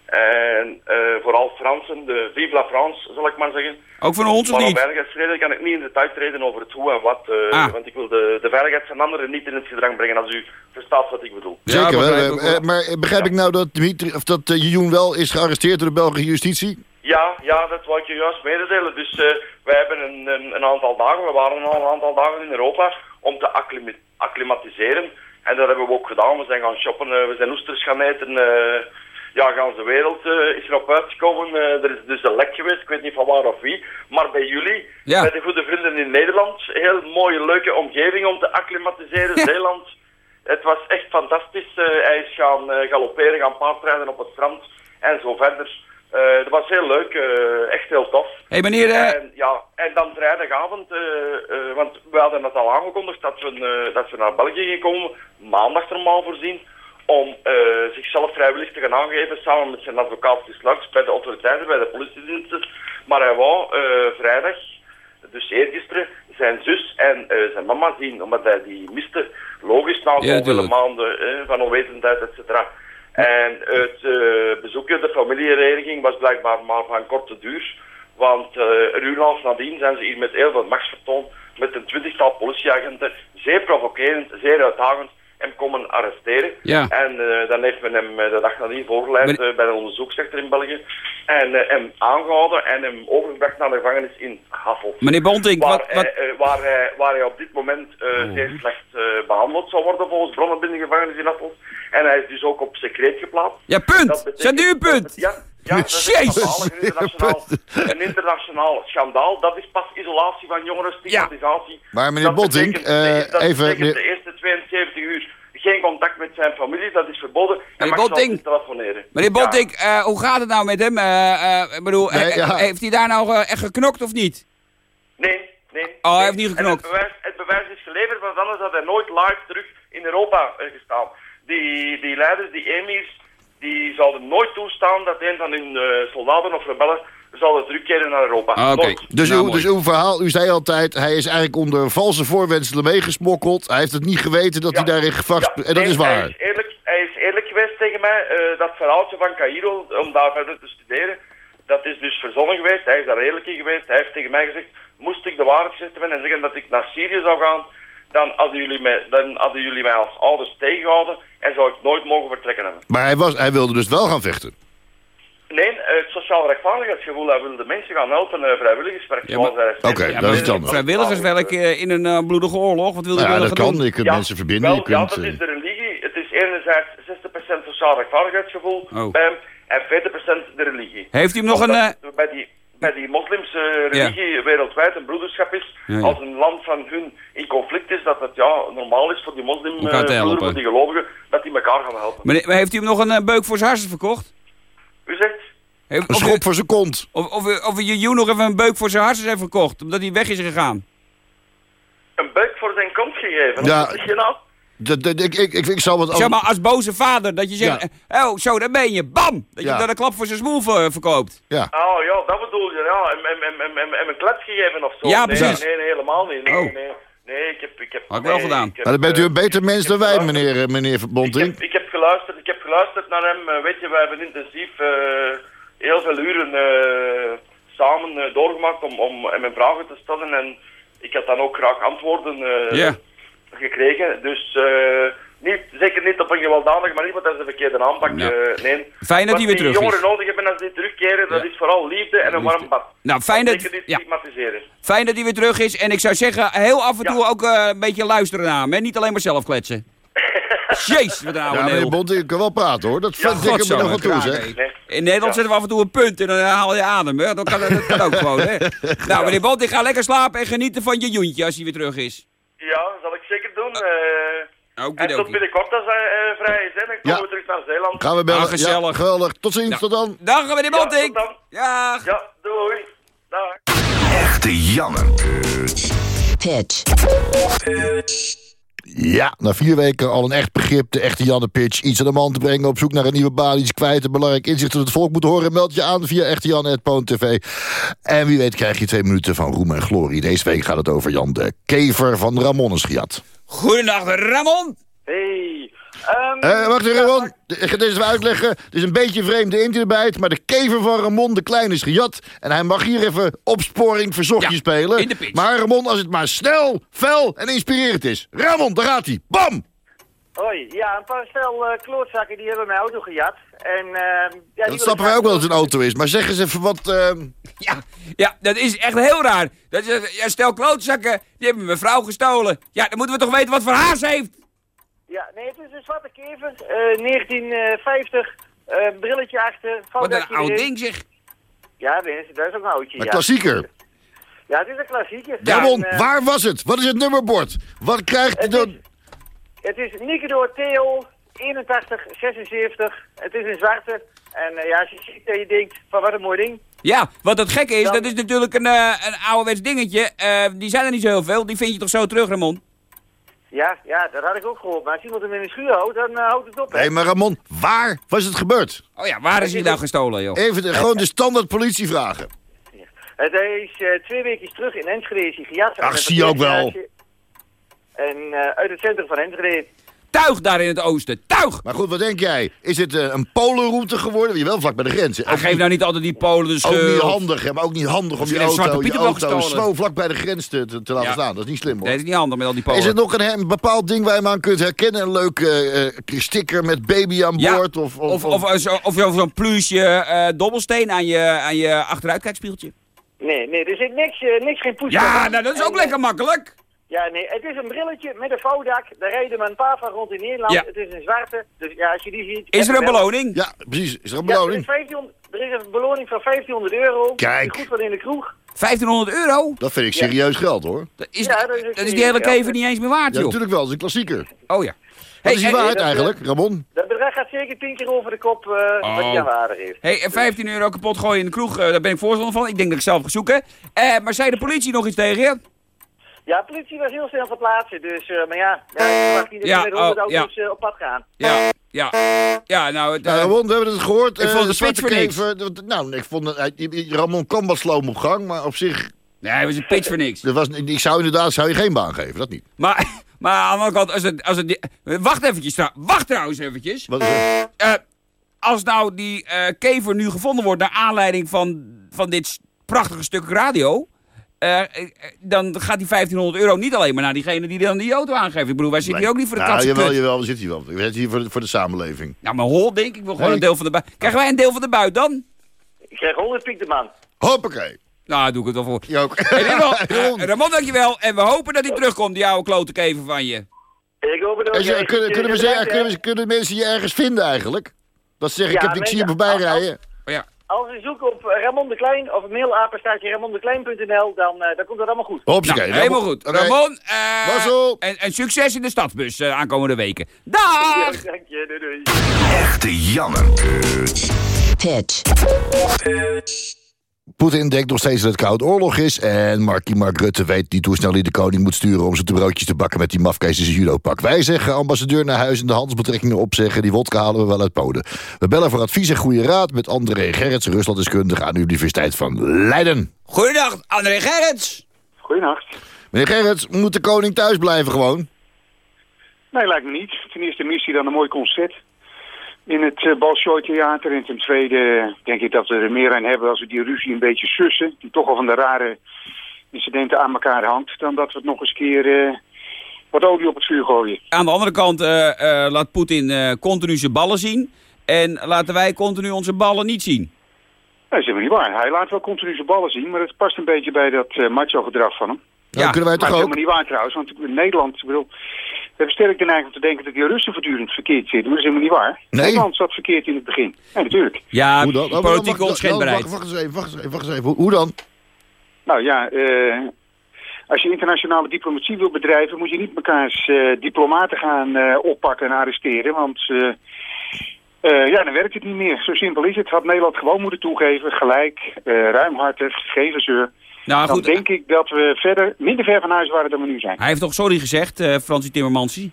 En eh, vooral Fransen, de Vive la France, zal ik maar zeggen. Ook van ons of Maar om niet? veiligheidsreden kan ik niet in detail treden over het hoe en wat. eh, Ah. Want ik wil de, de veiligheid van anderen niet in het gedrang brengen, als u verstaat wat ik bedoel. Ja, Zeker, Eh, wel. maar begrijp ik nou dat, Dimitri, of dat Jeroen wel is gearresteerd door de Belgische justitie? Ja, ja, dat wou ik je juist mededelen. Dus eh, wij hebben een, een, een aantal dagen, we waren al een aantal dagen in Europa om te acclima- acclimatiseren. En dat hebben we ook gedaan. We zijn gaan shoppen, eh, we zijn oesters gaan eten. eh, ja, gans de wereld is erop uitgekomen. Er is dus een lek geweest, ik weet niet van waar of wie. Maar bij jullie, Ja. bij de goede vrienden in Nederland, heel mooie, leuke omgeving om te acclimatiseren. Zeeland. Het was echt fantastisch. Hij is gaan galopperen, gaan paardrijden op het strand en zo verder. Eh, dat was heel leuk, eh, echt heel tof. Hé meneer, eh, En, ja, en dan vrijdagavond, want we hadden het al aangekondigd dat we, dat we naar België gingen komen, maandag normaal voorzien, om zichzelf vrijwillig te gaan aangeven samen met zijn advocaat Slugs bij de autoriteiten, bij de politiediensten. Maar hij wou vrijdag, dus eergisteren, zijn zus en zijn mama zien, omdat hij die miste. Logisch na Ja, tuurlijk. maanden van onwetendheid, et cetera. En het eh, bezoekje, de familiehereniging, was blijkbaar maar van korte duur. Want eh een uur en een half nadien zijn ze hier met heel veel machtsvertoon, met een twintigtal politieagenten, zeer provocerend, zeer uitdagend, hem komen arresteren. Ja. En eh, dan heeft men hem eh, de dag nadien voorgeleid Maar- eh, bij de onderzoeksrechter in België. En eh, hem aangehouden en hem overgebracht naar de gevangenis in Hasselt. meneer Bontink, Waar, wat, wat, hij, waar, hij, waar hij op dit moment eh, zeer slecht eh, behandeld zal worden volgens bronnen binnen de gevangenis in Hasselt. En hij is dus ook op secreet geplaatst. ja, punt. Dat betekent- nu een punt. Ja, ja dat is een (laughs) internationaal, een internationaal schandaal. Dat is pas isolatie van jongeren, stigmatisatie. Maar meneer eh, dat even... de eerste 72 uur geen contact met zijn familie, dat is verboden. En Meneer niet telefoneren. Meneer Ja. Bontink, eh, hoe gaat het nou met hem? Eh, eh, ik bedoel, Nee, ja. heeft hij daar nou echt geknokt of niet? Nee, nee. Oh, hij nee. heeft niet geknokt. Het bewijs, het bewijs is geleverd, want anders had hij nooit live terug in Europa gestaan. Die, die leiders, die emirs, die zouden nooit toestaan dat een van hun eh, soldaten of rebellen zouden terugkeren naar Europa. Ah, oké. Dus, Nou, uw, dus uw verhaal, u zei altijd, hij is eigenlijk onder valse voorwenselen meegesmokkeld. Hij heeft het niet geweten dat Ja. hij daarin gevast... Ja, en dat nee, is Hij waar. is eerlijk, hij is eerlijk geweest tegen mij. eh, dat verhaaltje van Cairo, om daar verder te studeren, dat is dus verzonnen geweest. Hij is daar eerlijk in geweest. Hij heeft tegen mij gezegd, moest ik de waarheid hebben en zeggen dat ik naar Syrië zou gaan, dan hadden jullie mij, dan hadden jullie mij als ouders tegengehouden en zou ik nooit mogen vertrekken hebben. Maar hij, was, hij wilde dus wel gaan vechten. Nee, eh, het sociaal rechtvaardigheidsgevoel, hij wilde mensen gaan helpen, eh, vrijwilligerswerk. Ja. Oké, Ja, dat is maar- dan. Vrijwilligerswerk eh, in een eh, bloedige oorlog, wat wil je Nou ja, willen dat gaan kan. doen? Je kunt Ja, mensen verbinden. Wel, je kunt, ja, dat eh, is de religie. Het is enerzijds 60% sociaal rechtvaardigheidsgevoel Oh. bij hem en 40% de religie. Heeft hij hem nog een... Omdat eh, bij, die, bij die moslims eh, religie wereldwijd een broederschap is. Ja, ja. Als een land van hun in conflict is, dat het ja, normaal is voor die moslim eh, voor die gelovigen, dat die elkaar gaan helpen. maar heeft hij hem nog een eh, beuk voor zijn harsen verkocht? U zegt? Een of, schop voor zijn kont. of, of, of nog even een beuk voor zijn harsen heeft verkocht, omdat hij weg is gegaan? Een buik voor zijn kont gegeven. Ja. Wat zeg je nou? Dat, dat, ik, ik, ik, ik zal wat... Zeg maar, als boze vader, dat je zegt, Ja. eh, oh, zo, daar ben je, bam! Dat je daar een klap voor zijn smoel ver- verkoopt. Ja. Oh ja, dat bedoel je. Ja, en, en, en, en, en, en een klets gegeven of zo. Ja, nee, precies. Nee, nee, helemaal niet. Nee, Oh. nee, nee, ik heb... Ik heb Had ik wel nee, gedaan. ik heb, Maar dan bent u eh, een beter mens dan wij, meneer, eh, meneer Ik heb, ik heb geluisterd, ik heb geluisterd naar hem. Eh, weet je, we hebben intensief eh, heel veel uren eh, samen eh, doorgemaakt om, om hem een vragen te stellen. En ik had dan ook graag antwoorden eh, gekregen. Dus eh, Niet, zeker niet op een gewelddadige manier, want dat is de verkeerde aanpak. Ja. eh, nee. Fijn dat Wat hij weer terug is. jongeren nodig hebben als die terugkeren, dat is vooral liefde en een liefde. warm bad. Nou, fijn dat- Zeker niet ja. stigmatiseren. Fijn dat hij weer terug is. En ik zou zeggen, heel af en toe ook eh, een beetje luisteren naar hem. Hè? Niet alleen maar zelf kletsen. (laughs) Jezus, wat een oude Ja, meneer. Bond, ik kan wel praten hoor. Dat Ja, vind ik me nog wel toe, zeg. In Nederland zetten we af en toe een punt en dan haal je adem. Hè? Dat, kan, dat kan ook (laughs) gewoon. Hè? Nou, meneer Bond, ik ga lekker slapen en genieten van je joentje als hij weer terug is. Ja, dat zal ik zeker doen. Eh. en tot Okidoki. binnenkort als hij eh, vrij is. Hè. Dan komen Ja. we terug naar Zeeland. Gaan we bellen. Ah, gezellig. Ja, geweldig. Tot ziens, tot dan. Dag meneer Ja, Bonting. tot dan. Ja. Ja, doei. Dag. Echte Janne. Pitch. Ja, na vier weken al een echt begrip, de echte Janne Pitch. Iets aan de man te brengen, op zoek naar een nieuwe baan, iets kwijt. Een belangrijk inzicht dat het volk moet horen. Meld je aan via echtejan.poon.tv. En wie weet krijg je twee minuten van roem en glorie. Deze week gaat het over Jan de Kever van Ramonnesgiat. Goedendag Ramon. Hey. Ehm, Eh, wacht even, Ramon. Ik ga deze even uitleggen. Het is een beetje vreemde interbijt, maar de kever van Ramon de Klein is gejat. En hij mag hier even opsporing verzochtje Ja, spelen. in de pitch. Maar Ramon, als het maar snel, fel en inspirerend is. Ramon, daar gaat hij. Bam! Hoi, ja, een paar stel eh, klootzakken die hebben mijn auto gejat. En, ehm, ja, die Dat snappen wij ook wel dat het een auto is. Maar zeg eens even wat... ehm, Ja, ja, dat is echt heel raar. Dat is, ja, stel klootzakken, die hebben mijn vrouw gestolen. Ja, dan moeten we toch weten wat voor haar ze heeft. Ja, nee, het is een zwarte kever, eh 1950, eh, brilletje achter, Wat een oud ding zeg. Ja, mensen, dat is ook een oudje, een ja. klassieker. Ja, het is een klassieker. Ramon, En, eh, waar was het? Wat is het nummerbord? Wat krijgt Het de... is, het is Nicodoor Theo 81 76. Het is een zwarte. En eh, ja, als je ziet dat je denkt, van wat een mooi ding. Ja, wat het gekke is, Dan- dat is natuurlijk een, eh een ouderwets dingetje. Eh, die zijn er niet zo heel veel. Die vind je toch zo terug, Ramon? Ja, ja, dat had ik ook gehoord. Maar als iemand hem in de schuur houdt, dan eh, houdt het op, hè. Nee, maar Ramon, waar was het gebeurd? Oh ja, waar is hij nou gestolen, joh? Even de, gewoon de standaard politievragen. Het is eh, twee weken terug in Enschede is hij gejat. Ach, zie je ook wel. En eh, uit het centrum van Enschede. Tuig daar in het oosten, tuig! Maar goed, wat denk jij? Is het eh, een polenroute geworden? Je wel vlak bij de grens. Ook geeft nou niet altijd die Polen de Ook niet handig, hè, maar ook niet handig om je auto, je auto gestolen. zo vlak bij de grens te, te, te laten Ja. staan. Dat is niet slim hoor. Nee, dat is niet handig met al die Polen. Is het nog een, een bepaald ding waar je hem aan kunt herkennen? Een leuke eh, sticker met baby aan Ja, boord? Of, Of, of, of, zo- of zo'n pluisje eh, dobbelsteen aan je, aan je achteruitkijkspiegeltje. Nee, nee, er zit niks, eh, niks geen poes. Ja, nou, dat is ook En, lekker makkelijk. Ja, nee, het is een brilletje met een vouwdak. Daar rijden maar een paar van rond in Nederland. Ja. Het is een zwarte. Dus ja, als je die ziet... Is er een beloning? Ja, precies. Is er een Ja, er, beloning? is 1500 er is een beloning van 1500 euro. Kijk. Goed van in de kroeg. 1500 euro? Dat vind ik serieus geld hoor. Dat is, Ja, dat is dat ook is die hele kever niet eens meer waard, Ja, joh. natuurlijk wel. Dat is een klassieker. Oh ja. Wat is die hey, waard dat, eh, eigenlijk, Ramon? Dat bedrag gaat zeker 10 keer over de kop eh, wat Oh. hij aan waarde heeft. Hey, en 15 euro kapot gooien in de kroeg, eh, daar ben ik voorstander van. Ik denk dat ik zelf ga zoeken. Eh, maar zei de politie nog iets tegen je? Ja, de politie was heel snel ter plaatse. Dus, eh, maar ja, ja je mag niet Ja, met 100 oh, auto's eh, op pad gaan. Ja, ja. Ja, nou, het, eh, Nou, Ramon, we hebben het gehoord. ik Eh, vond de de zwarte pitch voor niks. Nou, ik vond het, hij- Ramon kwam wat sloom op gang, maar op zich... nee, het was een pitch voor niks. Dat was, ik zou inderdaad zou je geen baan geven, dat niet. Maar, maar aan de andere kant, als het, als het, wacht eventjes, trouw- wacht trouwens eventjes. Wat is het? Eh, als nou die eh, kever nu gevonden wordt naar aanleiding van, van dit prachtige stuk radio... eh, eh, dan gaat die 1500 euro niet alleen maar naar diegene die dan die auto aangeeft. Ik bedoel, wij zitten hier ook niet voor de nou, katse jawel, jawel, we zitten hier wel. We zitten hier voor de, voor de samenleving. Nou, maar hol, denk ik. Ik wil gewoon Nee. een deel van de buit. Krijgen wij een deel van de buit dan? Ik krijg 100 piek de man. Hoppakee. Nou, daar doe ik het wel voor. Ook. In ieder geval, Ramon. (laughs) eh, Ramon, dankjewel. En we hopen dat hij terugkomt, die oude klote kever van je. Ik hoop het ook. En ja, kunnen, ik- kunnen, we ik- zeggen, ik- kunnen, we- kunnen mensen je ergens vinden eigenlijk? Dat ze zeggen, ik Ja, heb ik zie je ja, voorbij rijden. Ja. Als je zoekt op eh, Ramon de Klein of mailapenstaatje ramondeklein.nl, dan, eh, dan komt dat allemaal goed. Nou, helemaal goed. Oké. Ramon, eh, Mazzel. en, en succes in de stadsbus eh, aankomende weken. Dag! (laughs) Dank je, doei doei. Echte Janne. Pitch. Poetin denkt nog steeds dat het koud oorlog is. En Markie Mark Rutte weet niet hoe snel hij de koning moet sturen... om ze de broodjes te bakken met die mafkees in zijn judopak. Wij zeggen ambassadeur naar huis en de handelsbetrekkingen opzeggen. Die wodka halen we wel uit Polen. We bellen voor advies en goede raad met André Gerrits... Ruslanddeskundige aan de Universiteit van Leiden. Goedendag, André Gerrits. Goedenacht. Meneer Gerrits, moet de koning thuis blijven gewoon? Nee, lijkt me niet. Ten eerste mist hij dan een mooi concert in het uh, Bolshoi Theater. En ten tweede denk ik dat we er meer aan hebben als we die ruzie een beetje sussen. Die toch al van de rare incidenten aan elkaar hangt. Dan dat we het nog eens keer eh, wat olie op het vuur gooien. Aan de andere kant eh, eh, laat Poetin eh, continu zijn ballen zien. En laten wij continu onze ballen niet zien. Dat is helemaal niet waar. Hij laat wel continu zijn ballen zien, maar het past een beetje bij dat eh, macho-gedrag van hem. Ja, Nou, kunnen wij toch dat is ook? helemaal niet waar trouwens, want in Nederland, ik bedoel, we hebben sterk de neiging om te denken dat die Russen voortdurend verkeerd zitten, maar dat is helemaal niet waar. Nee. Nederland zat verkeerd in het begin. Ja, natuurlijk. Ja, Hoe dan? Oh, politieke wacht, onschendbaarheid. Wacht, wacht eens even, wacht eens even, wacht eens even. Hoe, dan? Nou ja, eh, als je internationale diplomatie wil bedrijven, moet je niet mekaars eh, diplomaten gaan eh, oppakken en arresteren, want eh, eh, ja, dan werkt het niet meer. Zo simpel is het. Had Nederland gewoon moeten toegeven, gelijk, eh, ruimhartig, geen gezeur. Nou dan goed, denk ik dat we verder, minder ver van huis waren dan we nu zijn. hij heeft toch sorry gezegd, eh Fransie Timmermansie?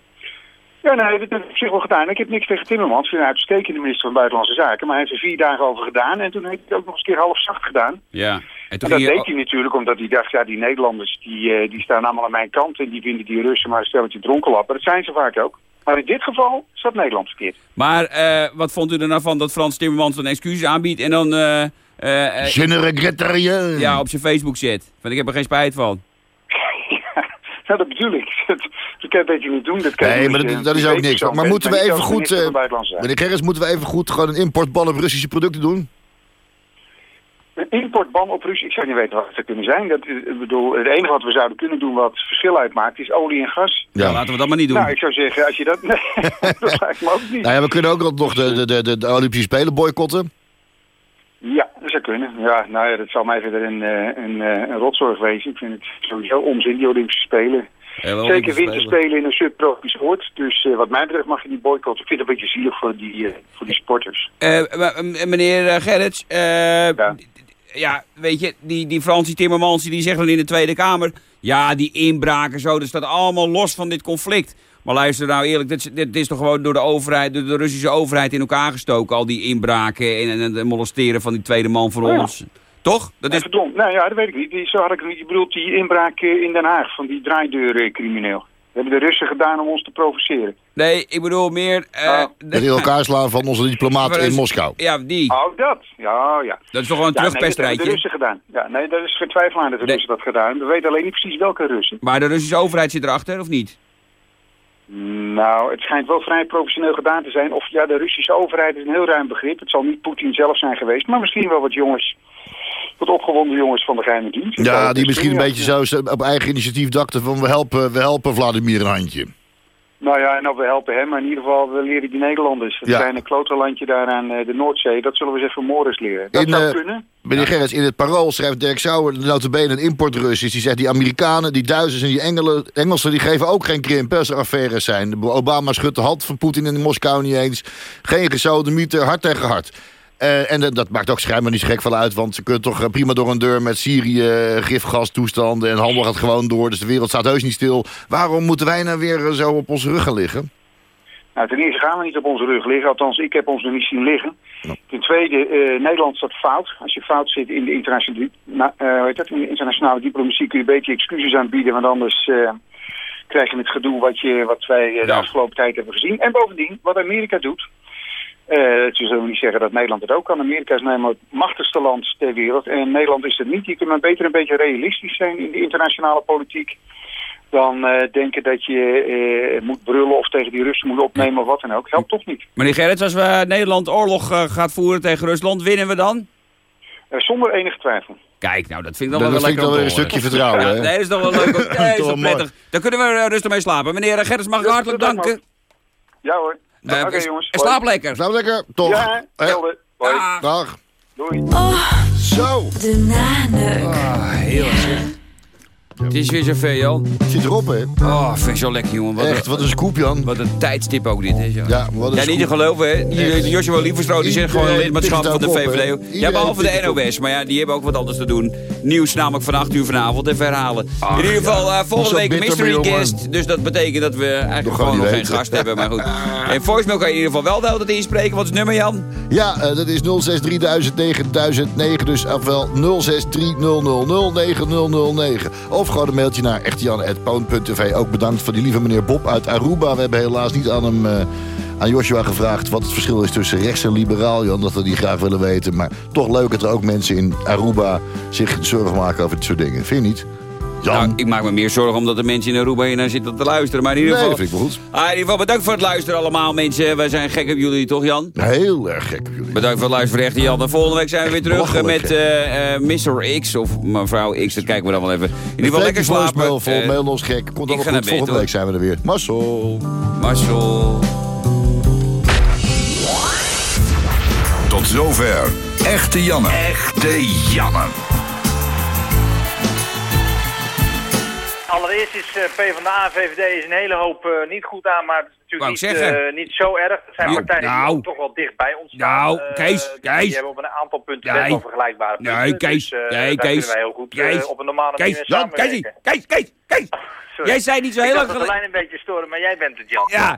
Ja, nee, dat heb ik op zich wel gedaan. Ik heb niks tegen Timmermans. Vind hem een uitstekende minister van Buitenlandse Zaken. Maar hij heeft er vier dagen over gedaan. En toen heeft hij het ook nog eens een keer half zacht gedaan. Ja. En dat deed hij natuurlijk omdat hij dacht, ja, die Nederlanders die, eh, die staan allemaal aan mijn kant. En die vinden die Russen maar een stelletje dronkenlappen. Dat zijn ze vaak ook. Maar in dit geval zat Nederland verkeerd. Maar eh, wat vond u er nou van dat Frans Timmermans dan excuses aanbiedt en dan Je ne regrette rien. ja, op zijn Facebook zet? Want ik heb er geen spijt van. (laughs) Nou, dat bedoel ik. (laughs) Dat, dat kan je beter niet doen. Dat kan Nee, maar dat, je dat is ook niks. Maar moeten we even goed... eh, Zaken. meneer Gerrits, moeten we even goed gewoon een importban op Russische producten doen? Een importban op Rusland, ik zou niet weten wat het zou kunnen zijn. Dat, eh, ik bedoel, het enige wat we zouden kunnen doen wat verschil uitmaakt is olie en gas. Ja. laten we dat maar niet doen. Nou, ik zou zeggen, als je dat... (laughs) Nee, dat lijkt me ook niet. Nou ja, we kunnen ook nog de, de, de, de Olympische Spelen boycotten. Ja, dat zou kunnen. Ja, nou ja, dat zal mij verder een, eh, een, eh, een rotzorg wezen. Ik vind het sowieso onzin, die Olympische Spelen. Ja, Zeker winterspelen in een subtropisch oord. Dus eh, wat mij betreft mag je die boycotten. Ik vind het een beetje zielig voor die, voor die sporters. Meneer Gerrits, eh, ja. weet je, die, die Fransie Timmermans die zegt dan in de Tweede Kamer... ja, die inbraken zo, dat staat allemaal los van dit conflict. Maar luister nou eerlijk, dit, is- dit is toch gewoon door de overheid, door de Russische overheid in elkaar gestoken... al die inbraken en, en het molesteren van die tweede man van Ja. ons. Toch? Dat is... Verdomd, nou ja, dat weet ik niet. Die, zo had ik het niet. Je bedoelt die inbraak eh, in Den Haag van die draaideurcrimineel. Dat hebben de Russen gedaan om ons te provoceren. Nee, ik bedoel meer... eh, Dat in elkaar slaan van onze diplomaten in Moskou. Ja, die. Oh, dat? Ja, ja. Dat is toch gewoon een Ja, nee, dat hebben de Russen gedaan. Ja, nee, dat is geen twijfel aan dat de Russen dat gedaan. We weten alleen niet precies welke Russen. Maar de Russische overheid zit erachter, of niet? Nou, het schijnt wel vrij professioneel gedaan te zijn. Of ja, de Russische overheid is een heel ruim begrip. Het zal niet Poetin zelf zijn geweest, maar misschien wel wat jongens, wat opgewonden jongens van de geheime dienst. Ja, die misschien een beetje zo op eigen initiatief dachten van we helpen, we helpen Vladimir een handje. Nou ja, en of we helpen hem, maar in ieder geval we leren die Nederlanders. Het Ja. kleine kloterlandje daar aan eh, de Noordzee, dat zullen we eens even Morris leren. Dat In, zou eh, kunnen. Meneer Gerrits, in het parool schrijft Dirk Sauer, notabene een importrus is. Die zegt die Amerikanen, die Duitsers en die Engelen, Engelsen... die geven ook geen krimp als er affaires zijn. Obama schudt de hand van Poetin in Moskou niet eens. Geen gesodemieten, hard tegen hard. Eh, en dat- maakt ook schijnbaar niet zo gek van uit... want ze kunnen toch eh, prima door een deur met Syrië... eh, gifgastoestanden en handel gaat gewoon door... dus de wereld staat heus niet stil. Waarom moeten wij nou weer zo op onze rug gaan liggen? Nou, ten eerste gaan we niet op onze rug liggen. Althans, ik heb ons nog niet zien liggen. Ten tweede, Nederland staat fout. Als je fout zit in de internationale, na- hoe heet dat, in de internationale diplomatie... kun je beter je excuses aanbieden, want anders... krijg je het gedoe wat, je, wat wij de afgelopen tijd hebben gezien. En bovendien, wat Amerika doet... eh het zullen we niet zeggen dat Nederland het ook kan. Amerika is namelijk het machtigste land ter wereld. En Nederland is het niet. Je kunt maar beter een beetje realistisch zijn in de internationale politiek dan eh, denken dat je eh, moet brullen of tegen die Russen moet opnemen of wat dan ook. Helpt toch niet. Meneer Gerrits, als we Nederland oorlog eh, gaat voeren tegen Rusland, winnen we dan? Eh, zonder enige twijfel. Kijk, nou, dat vind ik Dat- dan wel dat lekker vind ik dan een stukje vertrouwen, Ja? (laughs) Nee, dat is toch wel leuk. (laughs) Nee, dat is Toch prettig. Dan kunnen we eh, rustig mee slapen. Meneer Gerrits, mag ik hartelijk dat danken. Ja hoor. Eh, Oké s- jongens. En slaap lekker. Slaap lekker, toch? Ja, helder. Dag. Doei. Zo. De nanen. Ah, heel erg. Het is weer zover, Jan. Het zit erop, hè? Oh, vind ik zo lekker, jongen. Wat Echt, een, wat een scoop, Jan. wat een tijdstip ook dit, hè, Jan. Ja, wat een Ja, niet te geloven, hè. Joshua Lieverstroot, die zegt gewoon lidmaatschap van de. VVD. Ja, behalve de. NOS. Maar ja, die hebben ook wat anders te doen. Nieuws namelijk van 8 uur vanavond en verhalen. In ieder geval, eh, volgende week mystery guest. Dus dat betekent dat we eigenlijk gewoon nog geen gast hebben. Maar goed. (laughs) En voicemail kan je in ieder geval wel de hele tijd inspreken. Wat is het nummer, Jan? Ja, eh, dat is 063 9009, dus ofwel 0630009009. Of gewoon een mailtje naar echtjan.poon.tv. Ook bedankt voor die lieve meneer Bob uit Aruba. We hebben helaas niet aan hem... eh, aan Joshua gevraagd wat het verschil is tussen rechts en liberaal. Jan, dat we die graag willen weten. Maar toch leuk dat er ook mensen in Aruba zich zorgen maken over dit soort dingen. Vind je niet? Nou, ik maak me meer zorgen omdat de mensen in Aruba hier naar zitten te luisteren. Maar in ieder Nee, geval... dat vind ik wel goed. Ah, in ieder geval bedankt voor het luisteren allemaal mensen. Wij zijn gek op jullie, toch Jan? Heel erg gek op jullie. Bedankt voor het luisteren, echte Jan. En volgende week zijn we weer terug eh, met eh, eh, Mr. X of mevrouw X. Dat kijken we dan wel even. In ieder geval lekker slapen. Mail, vol, mail ons gek. Komt ik allemaal ga naar goed. Volgende week zijn we er weer. Marcel. Marcel. Tot zover. Echte Janne. Echte Janne. Allereerst is eh, PvdA en VVD is een hele hoop eh, niet goed aan, maar het is natuurlijk ik niet, eh, niet zo erg. Het zijn partijen nou. die ook toch wel dichtbij ons staan. Nou, Kees, die- Kees. Die hebben op een aantal punten Nee. best wel vergelijkbare punten. Nee, Kees. Dus, nee, Kees. kunnen wij heel goed Kees. op een normale Kees. manier Jan, Kees. samenwerken. Kees, Kees, Kees. (laughs) Sorry. Jij zei niet zo Ik heel dacht lang dat de lijn een beetje storen, maar jij bent het, Jan. Ja,